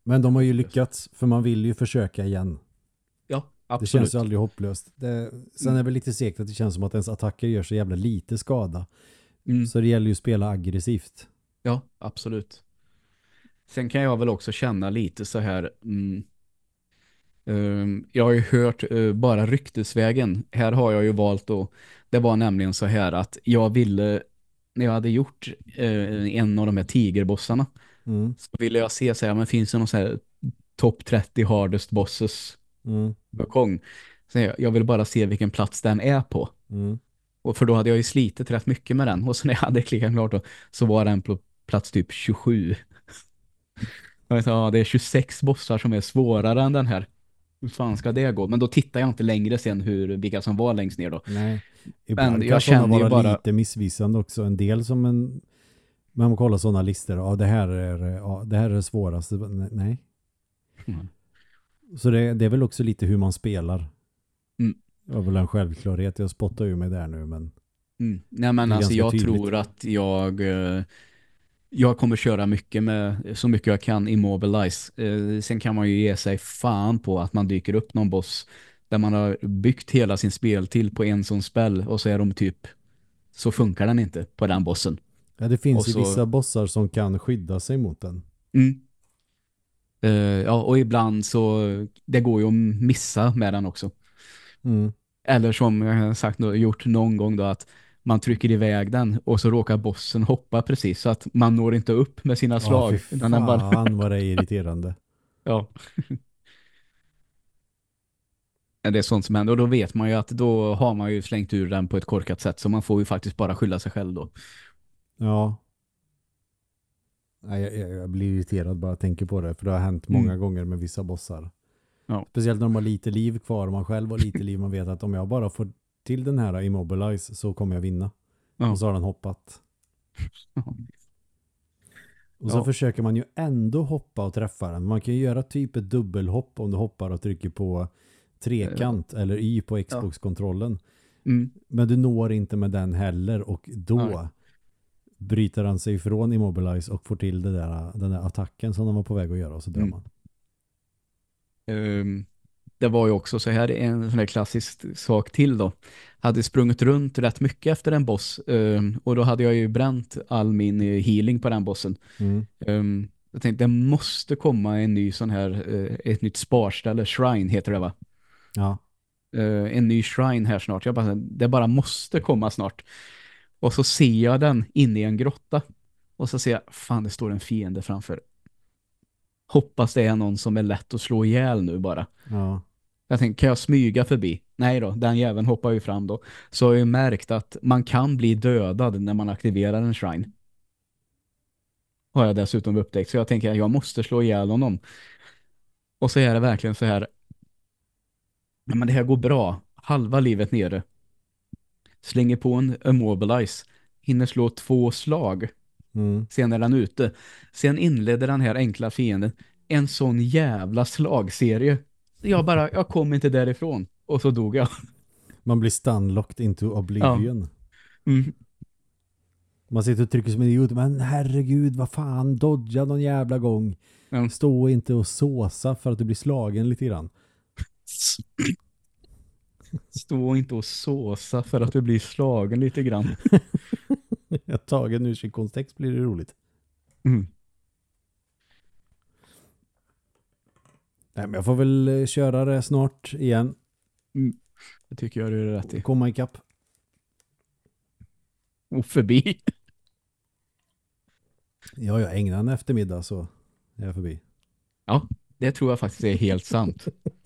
Men de har ju lyckats för man vill ju försöka igen. Ja, Det absolut. känns ju aldrig hopplöst. Det, sen är det väl lite segt att det känns som att ens attacker gör så jävla lite skada. Mm. Så det gäller ju att spela aggressivt. Ja, absolut. Sen kan jag väl också känna lite så här... Mm, ehm, jag har ju hört eh, bara ryktesvägen. Här har jag ju valt att... Det var nämligen så här att jag ville... När jag hade gjort eh, en av de här tigerbossarna Mm. så ville jag se så här, men finns det någon så här topp 30 hardest bosses Mm. balkong? Så jag, jag vill bara se vilken plats den är på. Mm. Och för då hade jag ju slitit rätt mycket med den. Och så när jag hade klickat klart då, så var den på plats typ 27. Jag vet, ja, det är 26 bossar som är svårare än den här. Hur fan ska det gå? Men då tittar jag inte längre sen hur, vilka som var längst ner då. Nej. Ibland jag känner ju bara- lite missvisande också. En del som en när man kollar sådana listor. Ja, det här är, ja, det här är det svåraste. Nej. Mm. Så det, det är väl också lite hur man spelar. Det var väl en självklarhet. Jag spottar ju mig där nu, men Mm. Nej men alltså jag tydligt. tror att jag eh, jag kommer köra mycket med så mycket jag kan immobilize. Eh, sen kan man ju ge sig fan på att man dyker upp någon boss där man har byggt hela sin spel till på en sån spel och så är de typ så funkar den inte på den bossen. ja, det finns Och ju så- vissa bossar som kan skydda sig mot den. Mm. Eh, ja, och ibland så det går ju att missa med den också. Mm. Eller som jag sagt gjort någon gång då att man trycker iväg den och så råkar bossen hoppa precis så att man når inte upp med sina slag. Ja, den bara, fan vad det är irriterande. <laughs> ja. det är sånt som händer och då vet man ju att då har man ju slängt ur den på ett korkat sätt så man får ju faktiskt bara skylla sig själv då. Ja. Jag, jag, jag blir irriterad bara tänker på det. För det har hänt många Mm. gånger med vissa bossar. Ja. Speciellt när de har lite liv kvar och man själv har lite liv. Man vet att om jag bara får till den här immobilize så kommer jag vinna. Ja. Och så har den hoppat. <laughs> Och så Ja. försöker man ju ändå hoppa och träffa den. Man kan ju göra typ ett dubbelhopp om du hoppar och trycker på trekant eller Y på Xbox-kontrollen. Mm. Men du når inte med den heller och då Nej. bryter han sig ifrån Immobilize och får till det där, den där attacken som de var på väg att göra och så dör Mm. man. Ehm, det var ju också så här en sån här klassisk sak till då. Hade sprungit runt rätt mycket efter en boss ehm, och då hade jag ju bränt all min eh, healing på den bossen. Mm. Ehm, jag tänkte det måste komma en ny sån här, eh, ett nytt sparställe, shrine heter det va? Ja. Eh, en ny shrine här snart. Jag bara, det bara måste komma snart. Och så ser jag den inne i en grotta. Och så ser jag, fan det står en fiende framför. Hoppas det är någon som är lätt att slå ihjäl nu bara. Ja. Jag tänkte, kan jag smyga förbi? Nej då, den jäveln hoppar ju fram då. Så har jag ju märkt att man kan bli dödad när man aktiverar en shrine. Har jag dessutom upptäckt. Så jag tänker att jag måste slå ihjäl honom. Och så är det verkligen så här. Ja, men det här går bra. Halva livet nere. Slänger på en immobilize. Hinner slå två slag. Mm. Sen är den ute. Sen inledde den här enkla fienden en sån jävla slagserie. Jag bara, jag kom inte därifrån. Och så dog jag. Man blir stunlocked into oblivion. Mm. Man sitter och trycker som en idiot. Men herregud, vad fan. Dodga någon jävla gång. Ja. Stå inte och såsa för att du blir slagen lite grann. Stå inte och såsa för att du blir slagen lite grann. <laughs> <laughs> Jag tagen ur sin kontext blir det roligt. Mm. Nej, men jag får väl eh, köra det snart igen. Det tycker jag du är rätt i. Komma ikapp. Och förbi. <laughs> Ja, jag ägnar en eftermiddag så är jag förbi. Ja, det tror jag faktiskt är helt sant. <laughs>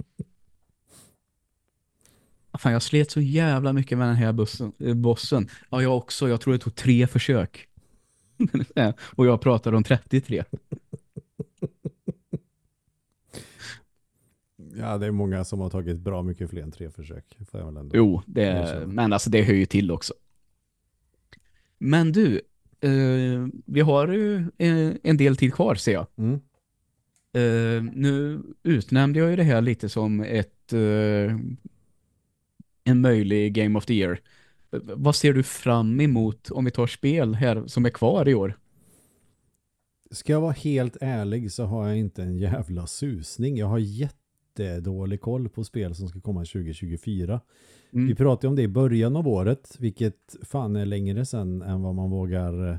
Fan, jag slet så jävla mycket med den här bussen, eh, bossen. Ja, jag också. Jag tror det tog tre försök. <laughs> och jag pratade om 33. Ja, det är många som har tagit bra mycket fler än tre försök. Får jag väl. Jo, det, Erkänna. men alltså det hör ju till också. Men du, eh, vi har ju eh, en del tid kvar ser jag. Mm. Eh, nu utnämnde jag ju det här lite som ett eh, en möjlig Game of the Year. Vad ser du fram emot om vi tar spel här som är kvar i år? Ska jag vara helt ärlig så har jag inte en jävla susning. Jag har jättedålig koll på spel som ska komma 2024. Mm. Vi pratade om det i början av året, vilket fan är längre sedan än vad man vågar eh,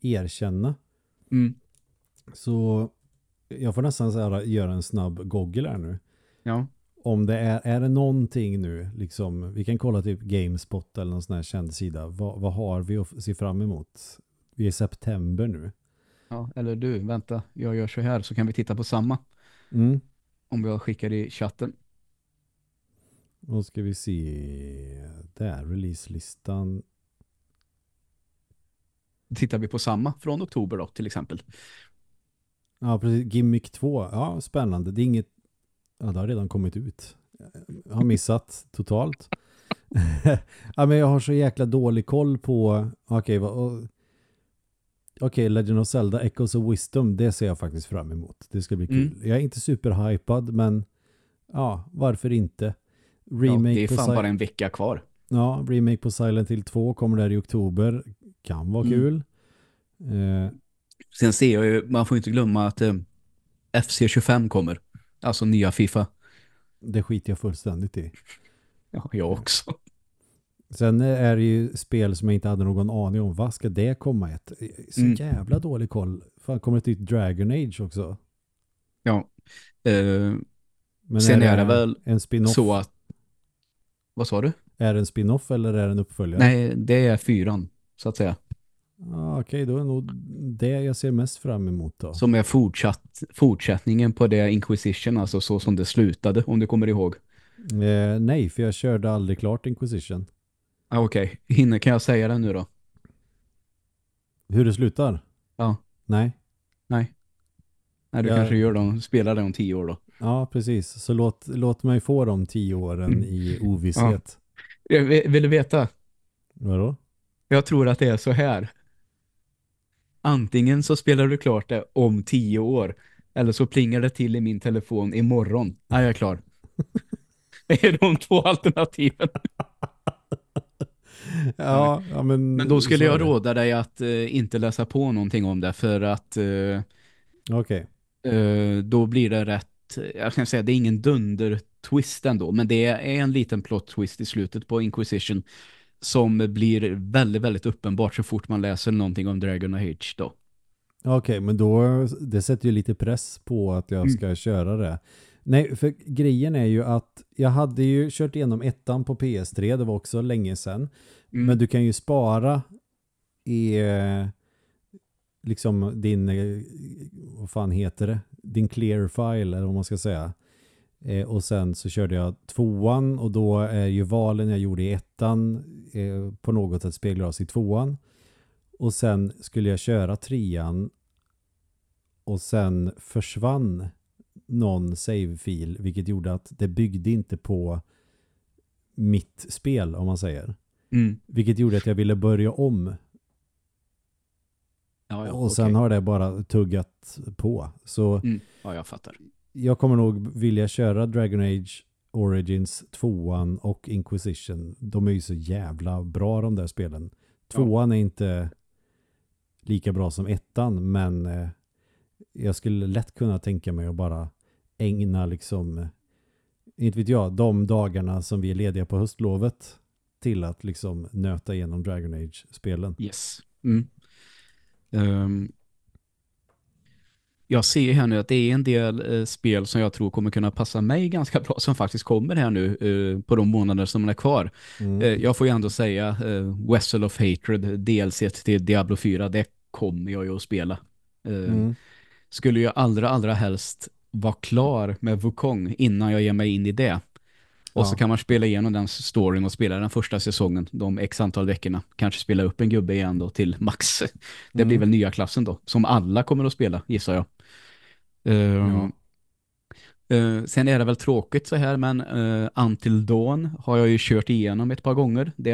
erkänna. Mm. Så jag får nästan så här, göra en snabb Google här nu. Ja. Om det är, är det någonting nu, liksom, vi kan kolla typ Gamespot eller någon sån här känd sida. Vad, vad har vi att se fram emot? Vi är i september nu. ja, eller du, vänta, jag gör så här så kan vi titta på samma. Mm. Om jag skickar i chatten. Då ska vi se. Där, releaselistan. Tittar vi på samma från oktober då till exempel. Ja, precis. Gimmick 2. Ja, spännande. Det är inget... Ja, det har redan kommit ut. Jag har missat totalt. <laughs> ja, men jag har så jäkla dålig koll på... Okej, och- Okej, Legend of Zelda Echoes of Wisdom, det ser jag faktiskt fram emot. Det ska bli kul. Mm. Jag är inte superhypad, men ja, varför inte? Ja, Remake, det är fan bara en vecka kvar. ja, remake på Silent Hill 2 kommer där i oktober. Kan vara Mm. kul. Eh, Sen ser jag ju, man får inte glömma att eh, FC25 kommer. Alltså nya FIFA. det skiter jag fullständigt i. Ja, jag också. Sen är det ju spel som jag inte hade någon aning om. Vad ska det komma ett? Så Mm. jävla dålig koll. Fan, kommer ett nytt Dragon Age också? Ja. Eh, Men Sen är det väl en spin-off? så att... Vad sa du? Är det en spin-off eller är det en uppföljare? Nej, det är fyran, så att säga. Ah, Okej, då är nog det jag ser mest fram emot då. Som är fortsatt, fortsättningen på det Inquisition, alltså så som det slutade, om du kommer ihåg. Eh, nej, för jag körde aldrig klart Inquisition. Ah, Okej, hinner kan jag säga det nu då? Hur det slutar? Ja. Nej. Nej. Nej, du Jag- kanske gör dem, spelar det om tio år då. Ja, precis. Så låt, låt mig få de tio åren Mm. i ovisshet. Jag vill vill du veta? Vadå? Jag tror att det är så här. Antingen så spelar du klart det om tio år. Eller så plingar det till i min telefon imorgon. Nej, jag är klar. <laughs> Det är de två alternativen. <laughs> Ja, ja men... Men då skulle jag råda dig att eh, inte läsa på någonting om det. För att eh, Okej. eh, då blir det rätt... Jag kan säga det är ingen dunder-twist ändå. Men det är en liten plot-twist i slutet på Inquisition. Som blir väldigt, väldigt uppenbart så fort man läser någonting om Dragon Age då. Okej, men då det sätter ju lite press på att jag Mm. ska köra det. Nej, för grejen är ju att jag hade ju kört igenom ettan på PS3, det var också länge sedan. Mm. Men du kan ju spara i liksom din, eh, vad fan heter det? Din clear file eller vad man ska säga. Eh, och sen så körde jag tvåan och då är ju valen jag gjorde i ettan eh, på något sätt speglar oss i tvåan. Och sen skulle jag köra trean och sen försvann någon save-fil vilket gjorde att det byggde inte på mitt spel om man säger. Mm. Vilket gjorde att jag ville börja om. Ja, ja, och sen okej. har det bara tuggat på. Så Mm. Ja, jag fattar. Jag kommer nog vilja köra Dragon Age Origins 2 och Inquisition. De är ju så jävla bra de där spelen. Tvåan är inte lika bra som ettan men eh, jag skulle lätt kunna tänka mig att bara ägna liksom eh, inte vet jag, de dagarna som vi är lediga på höstlovet till att liksom nöta igenom Dragon Age-spelen. Yes. Mm. Ehm, jag ser här nu att det är en del eh, spel som jag tror kommer kunna passa mig ganska bra som faktiskt kommer här nu eh, på de månader som är kvar. Mm. Eh, jag får ju ändå säga eh, Vessel of Hatred, DLC till Diablo 4, det kommer jag ju att spela. Eh, Mm. Skulle jag allra, allra helst vara klar med Wukong innan jag ger mig in i det. Och så Ja. kan man spela igenom den storyn och spela den första säsongen, de x antal veckorna. Kanske spela upp en gubbe igen då till max. <laughs> Det blir Mm. väl nya klassen då, som alla kommer att spela, gissar jag. Ja. eh, sen är det väl tråkigt så här, men uh, Until Dawn har jag ju kört igenom ett par gånger. Det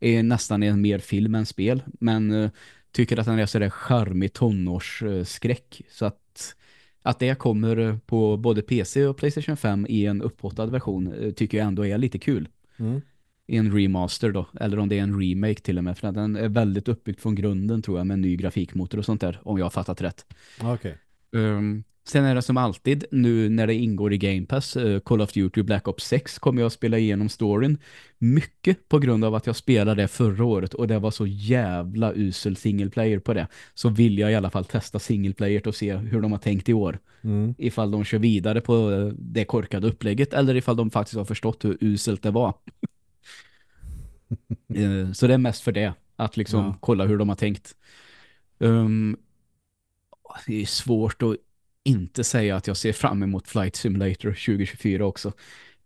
är nästan en mer film än spel, men eh, tycker att den är sådär charmig tonårsskräck. Så att, att det kommer på både PC och Playstation 5 i en upphottad version tycker jag ändå är lite kul. Mm. I en remaster då, eller om det är en remake till och med, för den är väldigt uppbyggd från grunden tror jag med en ny grafikmotor och sånt där, om jag har fattat rätt. Okej. Um, sen är det som alltid, nu när det ingår i Game Pass, eh, Call of Duty Black Ops 6 kommer jag att spela igenom storyn. Mycket på grund av att jag spelade det förra året och det var så jävla usel single player på det. Så vill jag i alla fall testa single player och se hur de har tänkt i år. Mm. Ifall de kör vidare på eh, det korkade upplägget eller ifall de faktiskt har förstått hur uselt det var. <laughs> Eh, så det är mest för det. Att liksom Ja. kolla hur de har tänkt. Um, det är svårt att inte säga att jag ser fram emot Flight Simulator 2024 också.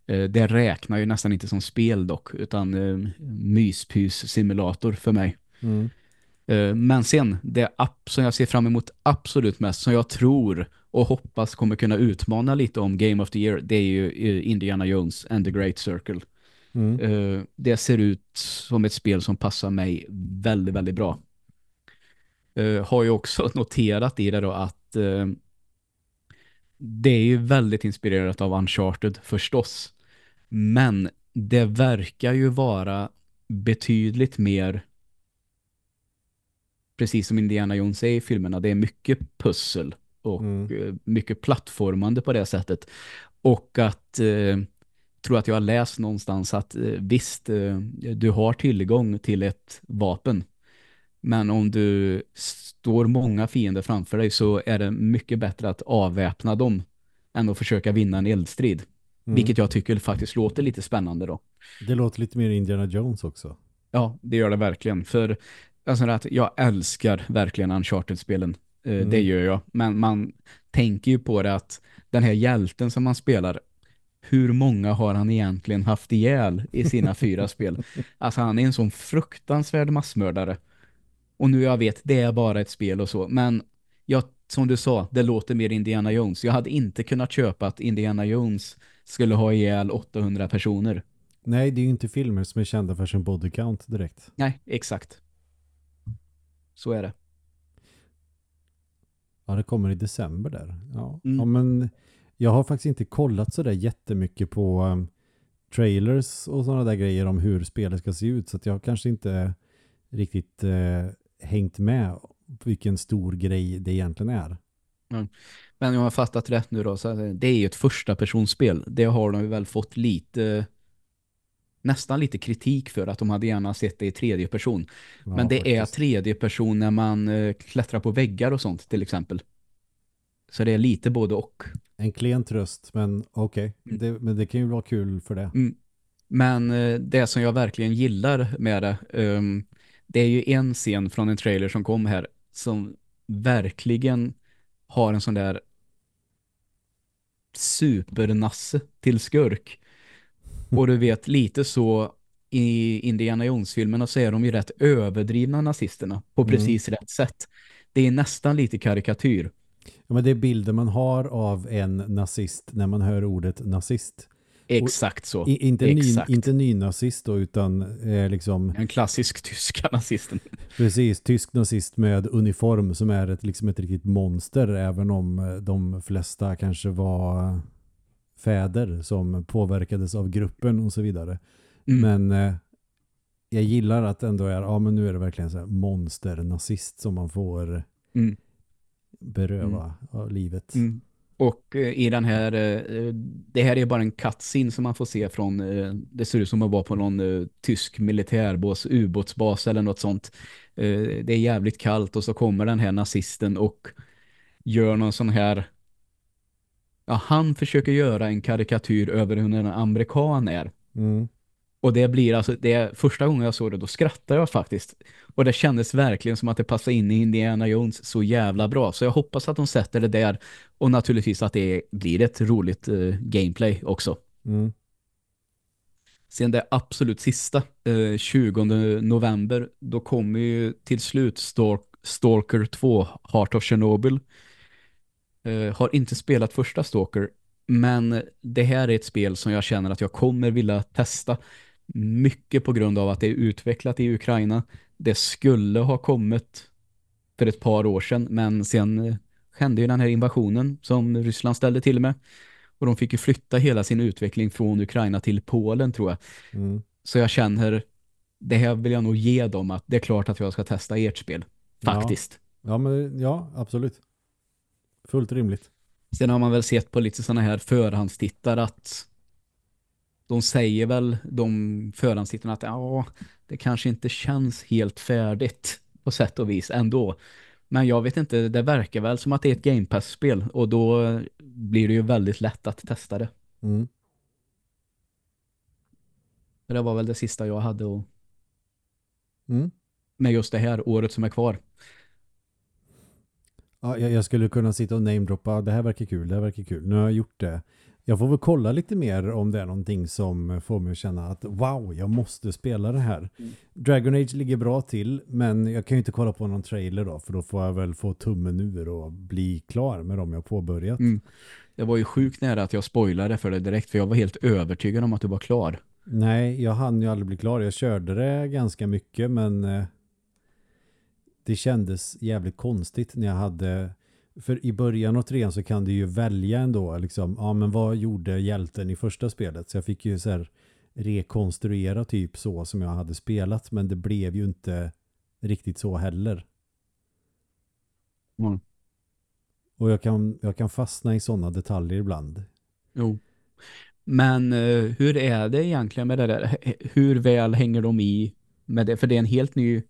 Eh, det räknar ju nästan inte som spel dock, utan uh, myspys-simulator för mig. Mm. Eh, men sen, det app som jag ser fram emot absolut mest, som jag tror och hoppas kommer kunna utmana lite om Game of the Year, det är ju eh, Indiana Jones and the Great Circle. Mm. Eh, det ser ut som ett spel som passar mig väldigt, väldigt bra. Eh, har ju också <laughs> noterat i det då att eh, det är ju väldigt inspirerat av Uncharted förstås. Men det verkar ju vara betydligt mer precis som Indiana Jones är i filmerna. Det är mycket pussel och Mm. eh, mycket plattformande på det sättet. Och att eh, tror att jag har läst någonstans att eh, visst, eh, du har tillgång till ett vapen. Men om du står många fiender framför dig så är det mycket bättre att avväpna dem än att försöka vinna en eldstrid. Mm. Vilket jag tycker faktiskt låter lite spännande då. Det låter lite mer Indiana Jones också. Ja, det gör det verkligen. För alltså att jag älskar verkligen Uncharted-spelen. Eh, Mm. Det gör jag. Men man tänker ju på det att den här hjälten som man spelar, hur många har han egentligen haft ihjäl i sina <laughs> fyra spel? Alltså han är en sån fruktansvärd massmördare. Och nu jag vet, det är bara ett spel och så. Men jag, som du sa, det låter mer Indiana Jones. Jag hade inte kunnat köpa att Indiana Jones skulle ha ihjäl 800 personer. Nej, det är ju inte filmer som är kända för sin body count direkt. Nej, exakt. Så är det. Ja, det kommer i december där. Ja, Mm. ja men jag har faktiskt inte kollat så där jättemycket på um, trailers och sådana där grejer om hur spelet ska se ut. Så att jag kanske inte riktigt eh, hängt med vilken stor grej det egentligen är. Men jag har fattat rätt nu då, så det är ju ett första personspel. Det har de väl fått lite nästan lite kritik för att de hade gärna sett det i tredje person. Ja, Men det är faktiskt. tredje person när man eh, klättrar på väggar och sånt till exempel. Så det är lite både och. En klen tröst, men okej. Mm. Det, men det kan ju vara kul för det. Men eh, det som jag verkligen gillar med det, ehm, det är ju en scen från en trailer som kom här som verkligen har en sån där supernasse till skurk. Och du vet, lite så i Indiana Jones-filmerna så är de ju rätt överdrivna nazisterna på Mm. precis rätt sätt. Det är nästan lite karikatyr. Ja, men det är bilden man har av en nazist när man hör ordet nazist. Exakt så. I, inte, ny, Exakt. inte nynazist då, utan eh, liksom En klassisk tyska <laughs> nazisten. precis tysk nazist med uniform som är ett, liksom ett riktigt monster även om eh, de flesta kanske var fäder som påverkades av gruppen och så vidare. Mm. Men eh, jag gillar att ändå är, ja men nu är det verkligen så här monster-nazist som man får Mm. beröva av livet. Mm. Och eh, i den här, eh, det här är bara en cutscene som man får se från, eh, det ser ut som att vara på någon tysk militärbås, ubåtsbas eller något sånt. Det är jävligt kallt och så kommer den här nazisten och gör någon sån här, ja han försöker göra en karikatyr över hur en amerikan är. Mm. Och det blir alltså, det första gången jag såg det, då skrattade jag faktiskt. Och det kändes verkligen som att det passade in i Indiana Jones så jävla bra. Så jag hoppas att de sätter det där. Och naturligtvis att det blir ett roligt eh, gameplay också. Mm. Sen det absolut sista, eh, 20 november, då kommer ju till slut Stalk Stalker 2, Heart of Chernobyl. Eh, har inte spelat första Stalker, men det här är ett spel som jag känner att jag kommer vilja testa. Mycket på grund av att det är utvecklat i Ukraina. Det skulle ha kommit för ett par år sedan, men sen eh, hände ju den här invasionen som Ryssland ställde till med. Och de fick ju flytta hela sin utveckling från Ukraina till Polen tror jag. Mm. Så jag känner, det här vill jag nog ge dem att det är klart att jag ska testa ert spel. Ja. Faktiskt. Ja, men ja, absolut. Fullt rimligt. Sen har man väl sett på lite sådana här förhandstittar att de säger väl, de förhandstittarna att ja, det kanske inte känns helt färdigt på sätt och vis ändå. Men jag vet inte, det verkar väl som att det är ett Game Pass-spel och då blir det ju väldigt lätt att testa det. Mm. Det var väl det sista jag hade och Mm. med just det här året som är kvar. Ja, jag, jag skulle kunna sitta och namedroppa, det här verkar kul, det här verkar kul. Nu har jag gjort det. Jag får väl kolla lite mer om det är någonting som får mig att känna att wow, jag måste spela det här. Mm. Dragon Age ligger bra till, men jag kan ju inte kolla på någon trailer då, för då får jag väl få tummen ur och bli klar med dem jag påbörjat. Mm. Det var ju sjukt nära att jag spoilade för det direkt för jag var helt övertygad om att du var klar. Nej, jag hann ju aldrig bli klar. Jag körde det ganska mycket, men eh, det kändes jävligt konstigt när jag hade... För i början av trean så kan du ju välja ändå, liksom, ja men vad gjorde hjälten i första spelet? Så jag fick ju så här rekonstruera typ så som jag hade spelat, men det blev ju inte riktigt så heller. Mm. Och jag kan, jag kan fastna i sådana detaljer ibland. Jo. Men eh, hur är det egentligen med det där? Hur väl hänger de i med det? För det är en helt ny...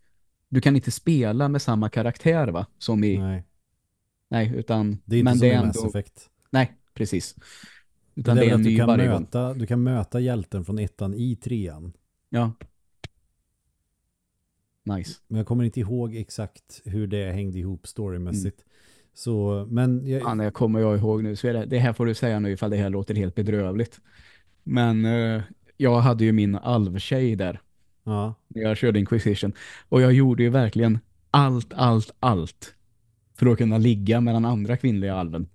Du kan inte spela med samma karaktär va? Som i... Nej, Nej, utan... det är inte men som det är Mass ändå... Effect. Nej, precis. Utan det det är är en att du ny kan, varje gång. möta, du kan möta hjälten från ettan i trean. Ja. Nice. Men jag kommer inte ihåg exakt hur det hängde ihop storymässigt. Så, men jag, Ja, det kommer jag ihåg nu. Så är det, det här får du säga nu ifall det här låter helt bedrövligt. Men eh, jag hade ju min alvtjej där ja, när jag körde Inquisition. Och jag gjorde ju verkligen allt, allt, allt för att kunna ligga med den andra kvinnliga alven.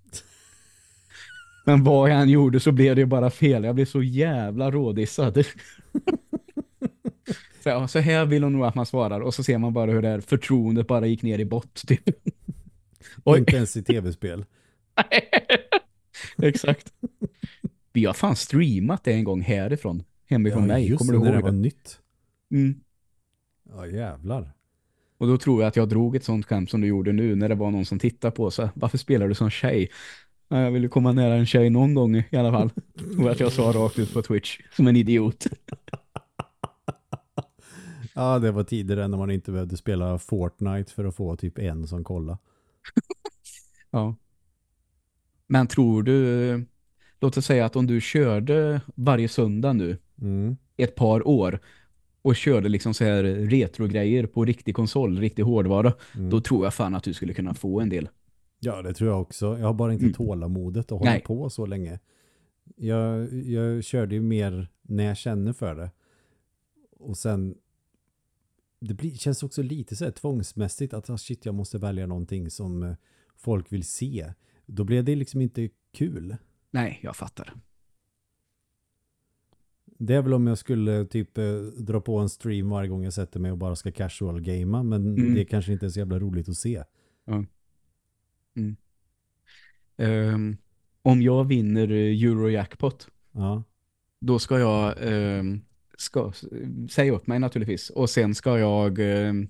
Men vad jag än gjorde så blev det ju bara fel. Jag blev så jävla rådissad. <laughs> så, ja, så här vill hon nog att man svarar. Och så ser man bara hur det här förtroendet bara gick ner i bott. Typ. <laughs> Oj. inte ens i tv-spel. <laughs> Exakt. Vi har fan streamat det en gång härifrån. Hemifrån mig. just Kommer du ihåg det var det? nytt. Mm. Ja, jävlar. Och då tror jag att jag drog ett sånt skämt som du gjorde nu när det var någon som tittade på så Varför spelar du som tjej? Ja, Jag vill ju komma nära en tjej någon gång i alla fall. <laughs> Och att jag sa rakt ut på Twitch som en idiot. <laughs> Ja, det var tidigare när man inte behövde spela Fortnite för att få typ en som kolla. <laughs> Ja. Men tror du, låt oss säga att om du körde varje söndag nu Mm. ett par år och körde liksom så här retrogrejer på riktig konsol, riktig hårdvara, Mm. då tror jag fan att du skulle kunna få en del. Ja, det tror jag också. Jag har bara inte Mm. tålamodet att hålla Nej. på så länge. Jag, jag körde ju mer när jag känner för det. Och sen det blir, känns också lite så här tvångsmässigt att ah, shit, jag måste välja någonting som eh, folk vill se. Då blev det liksom inte kul. Nej, jag fattar. Det är väl om jag skulle typ eh, dra på en stream varje gång jag sätter mig och bara ska casual gamea men Mm. det kanske inte är så jävla roligt att se. Ehm, om jag vinner eh, Eurojackpot Ja, då ska jag ehm, ska, säga upp mig naturligtvis. Och sen ska jag ehm,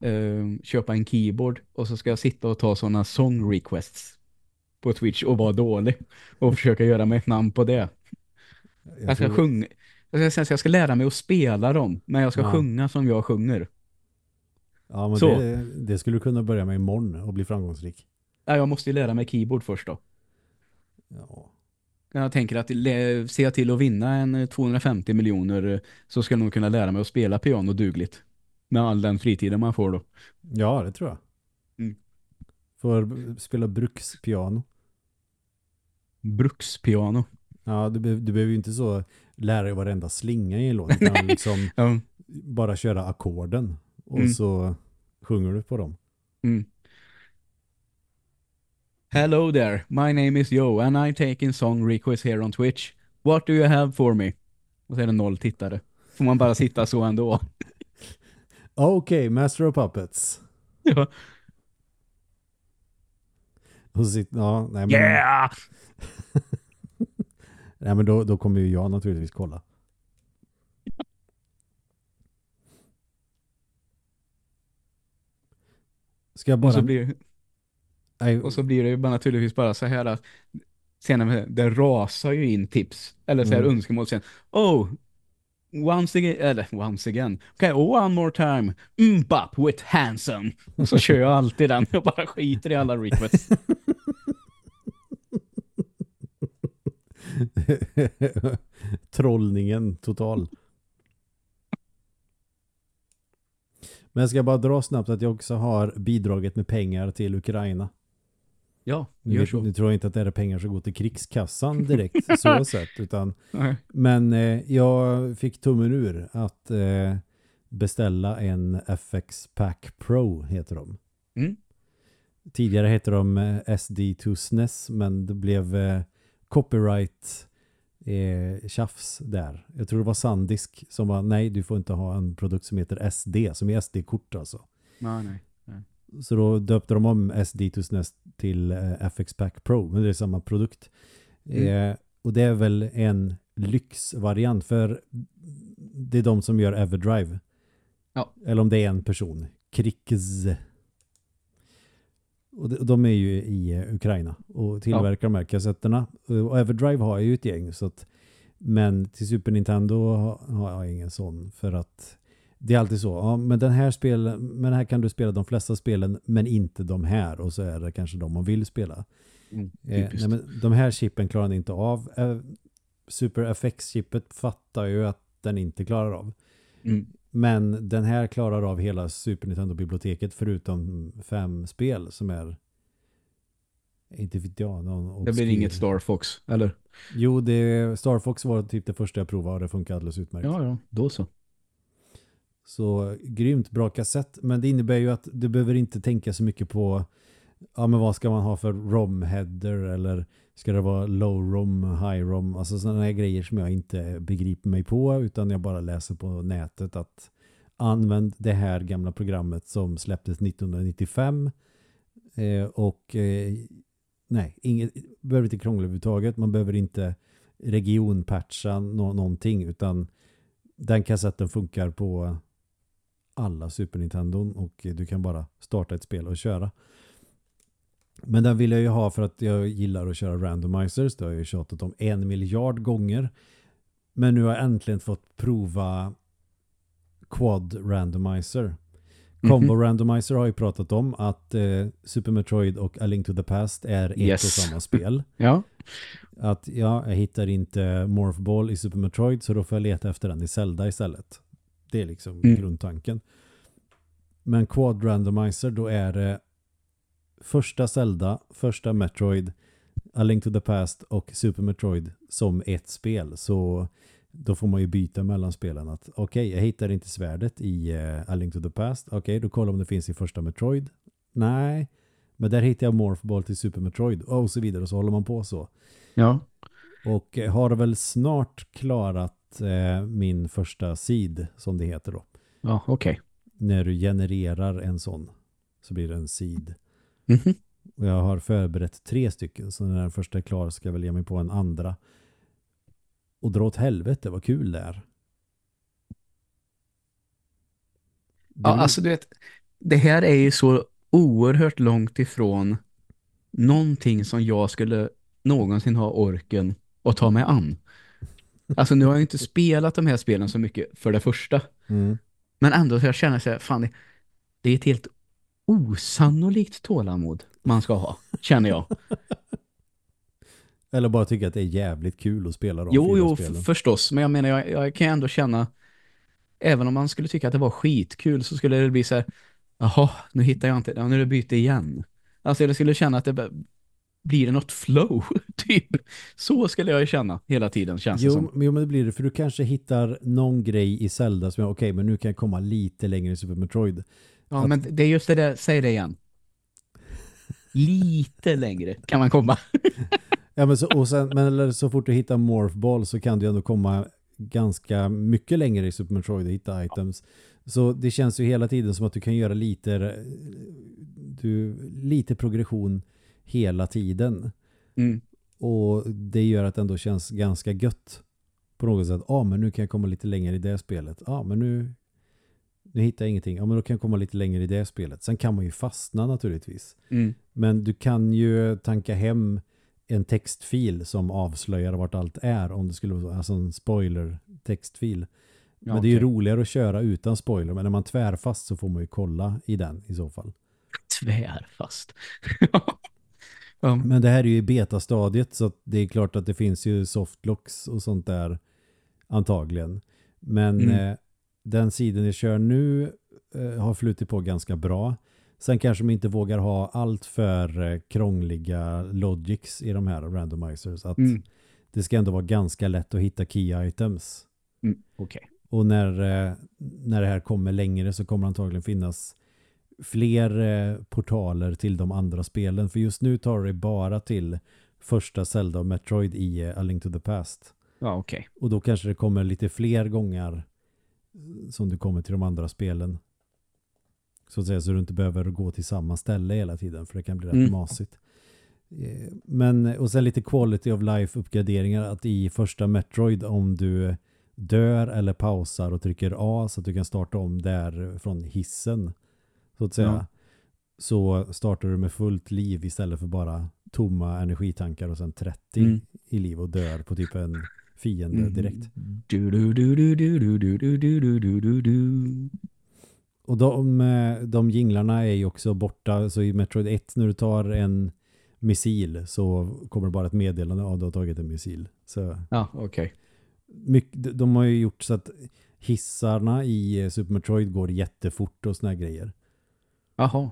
ehm, köpa en keyboard och så ska jag sitta och ta sådana song requests på Twitch och vara dålig och försöka göra mig ett namn på det. Jag Jag ska tror- sjunga. Jag ska, jag ska lära mig att spela dem, men jag ska Ja. sjunga som jag sjunger. ja men Så. det, det skulle du kunna börja med imorgon och bli framgångsrik. Ja, jag måste ju lära mig keyboard först då. Ja. Jag tänker att jag till att vinna en eh, 250 miljoner eh, så ska jag nog kunna lära mig att spela piano dugligt. Med all den fritiden man får då. ja, det tror jag. Mm. Får b- spela brukspiano. Brukspiano. Ja, du, be- du behöver ju inte så lära dig varenda slinga i en låt. Utan liksom Ja. bara köra ackorden. Och Mm. så sjunger du på dem. Mm. Hello there, my name is Joe and I'm taking song requests here on Twitch. What do you have for me? Och så är det noll tittare. Får man bara sitta så ändå. <laughs> Okej, Master of Puppets. Ja. Och så sitter, ja, nej, men, Yeah! <laughs> nej, men då, då kommer ju jag naturligtvis kolla. Ska jag Och bara... så, blir, och så blir det ju bara naturligtvis bara så här att senare, det rasar ju in tips. Eller så här Mm. önskemål sen. Oh, once again, eller once again. Okay, one more time. Mm, bop with handsome. Och så kör jag alltid den. Jag bara skiter i alla requests. <laughs> <laughs> Trollningen total. Men jag ska bara dra snabbt att jag också har bidragit med pengar till Ukraina. Ja, gör så. nu tror jag inte att det är pengar som går till krigskassan <laughs> direkt så sett. Utan, Nej. men eh, jag fick tummen ur att eh, beställa en FX Pack Pro heter de. Mm. Tidigare hette de eh, SD2 SNES men det blev eh, copyright eh, tjafs där. Jag tror det var Sandisk som var nej du får inte ha en produkt som heter SD som är SD-kort alltså. Nej, nej. Så då döpte de om SD2 SNES till eh, FX Pack Pro men det är samma produkt. Mm. Eh, och det är väl en lyxvariant för det är de som gör Everdrive. Ja. Eller om det är en person. Krikz. Och de, är ju i eh, Ukraina och tillverkar de här kassetterna. Och Everdrive har ju ett gäng så att men till Super Nintendo har, jag ingen sån för att det är alltid så. Ja, men den här spelen, men här kan du spela de flesta spelen men inte de här och så är det kanske de man vill spela. Mm, Eh, nej, men de här chippen klarar den inte av. Eh, Super FX-chippet fattar ju att den inte klarar av. Mm. Men den här klarar av hela Super Nintendo-biblioteket förutom fem spel som är inte vet jag. Någon Det blir inget Star Fox, eller? Jo, det, Star Fox var typ det första jag provade och det funkar alldeles utmärkt. Ja, ja, då så. Så grymt bra kassett. Men det innebär ju att du behöver inte tänka så mycket på ja men vad ska man ha för ROM-header eller ska det vara low-ROM, high-ROM, alltså sådana här grejer som jag inte begriper mig på utan jag bara läser på nätet att använd det här gamla programmet som släpptes 1995 eh, och eh, nej, inget, behöver inte krångla överhuvudtaget, man behöver inte regionpatcha no någonting utan den kassetten funkar på alla Super Nintendo och du kan bara starta ett spel och köra. Men den vill jag ju ha för att jag gillar att köra randomizers. Det har jag ju tjatat om en miljard gånger. Men nu har jag äntligen fått prova Quad Randomizer. Combo Mhm. Randomizer har ju pratat om att eh, Super Metroid och A Link to the Past är ett Yes. och samma spel. <laughs> Ja. Att ja, jag hittar inte Morph Ball i Super Metroid så då får jag leta efter den i Zelda istället. Det är liksom Mm. grundtanken. Men Quad Randomizer då är det första Zelda, första Metroid, A Link to the Past och Super Metroid som ett spel. Så då får man ju byta mellan spelen. att Okej, jag hittar inte svärdet i uh, A Link to the Past. Okej, då kollar om det finns i första Metroid. Nej, men där hittar jag Morph Ball till Super Metroid och så vidare. Och så håller man på så. Ja. Och eh, har väl snart klarat eh, min första seed som det heter då. Ja, okej. När du genererar en sån så blir det en seed. Mhm. Och jag har förberett tre stycken så när den första är klar ska jag väl ge mig på en andra. Och dra åt helvete vad kul det är. Ja, blir- alltså du vet, det här är ju så oerhört långt ifrån någonting som jag skulle någonsin ha orken att ta mig an. Alltså nu har jag inte spelat de här spelen så mycket för det första. Mm. Men ändå så jag känner så här, fan det, det är ett helt osannolikt tålamod man ska ha, känner jag. Eller bara tycka att det är jävligt kul att spela de Jo, jo, spelen. förstås. Men jag menar, jag, jag kan ändå känna, även om man skulle tycka att det var skitkul så skulle det bli så här, jaha, nu hittar jag inte, ja, nu är det byte igen. Alltså jag skulle känna att det blir det något flow, <laughs> typ. Så skulle jag ju känna hela tiden, känns det Jo, som. men- jo, men det blir det. För du kanske hittar någon grej i Zelda som är okej, men nu kan jag komma lite längre i Super Metroid. Ja, att- men det är just det där, säg det igen. Lite längre kan man komma. <laughs> Ja, men, så, och sen, men eller, så fort du hittar Morph Ball så kan du ändå komma ganska mycket längre i Super Metroid och hitta items. Så det känns ju hela tiden som att du kan göra lite, du, lite progression hela tiden. Mm. Och det gör att det ändå känns ganska gött på något sätt. Ja, men nu kan jag komma lite längre i det spelet. Ja, men nu, nu hittar jag ingenting. Ja, men då kan jag komma lite längre i det spelet. Sen kan man ju fastna naturligtvis. Mm. Men du kan ju tanka hem en textfil som avslöjar vart allt är om det skulle vara alltså en spoiler textfil. Ja, men det är ju roligare att köra utan spoiler. Men när man tvärfast så får man ju kolla i den i så fall. Tvärfast. <laughs> ja. Men det här är ju i betastadiet så det är klart att det finns ju softlocks och sånt där antagligen. Men Mm. eh, den sidan jag kör nu eh, har flutit på ganska bra. Sen kanske man inte vågar ha allt för eh, krångliga logics i de här randomizers. Att Mm. det ska ändå vara ganska lätt att hitta key items. Mm. Okej. Och när, eh, när det här kommer längre så kommer det antagligen finnas fler eh, portaler till de andra spelen. För just nu tar det bara till första Zelda och Metroid i eh, A Link to the Past. Ja, okej. Och då kanske det kommer lite fler gånger som du kommer till de andra spelen. Så att säga, så du inte behöver gå till samma ställe hela tiden, för det kan bli rätt Mm. masigt. Eh, Men, och sen lite quality of life uppgraderingar, att i första Metroid om du dör eller pausar och trycker A så att du kan starta om där från hissen, så att säga, Ja. så startar du med fullt liv istället för bara tomma energitankar och sen 30 Mm. i liv och dör på typ en fiende direkt. Och de, de jinglarna är ju också borta. Så i Metroid 1 när du tar en missil så kommer det bara ett meddelande av att du har tagit en missil. Så ja, okej. Okay. De har ju gjort så att hissarna i Super Metroid går jättefort och såna här grejer. Jaha,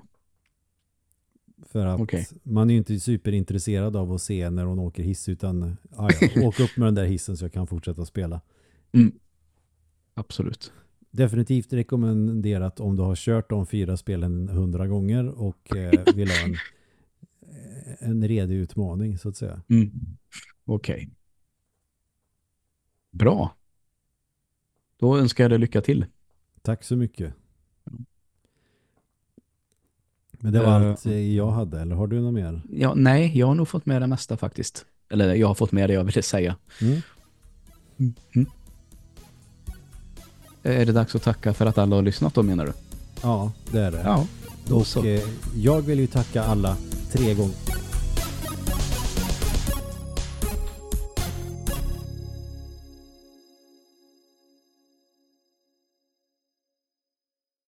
för att Okej. man är ju inte superintresserad av att se när hon åker hiss utan ja, <laughs> åk upp med den där hissen så jag kan fortsätta spela. Absolut. Definitivt rekommenderat om du har kört de fyra spelen hundra gånger och eh, vill ha en, en redig utmaning så att säga. Mm. Okej. Bra. Då önskar jag dig lycka till. Tack så mycket. Men det var Eh, allt eh, jag hade, eller har du något mer? Ja, nej, jag har nog fått med det mesta faktiskt. Eller jag har fått med det jag ville säga. Mm? Är det dags att tacka för att alla har lyssnat då menar du? Ja, det är det. Ja, så. och eh, jag vill ju tacka alla tre gånger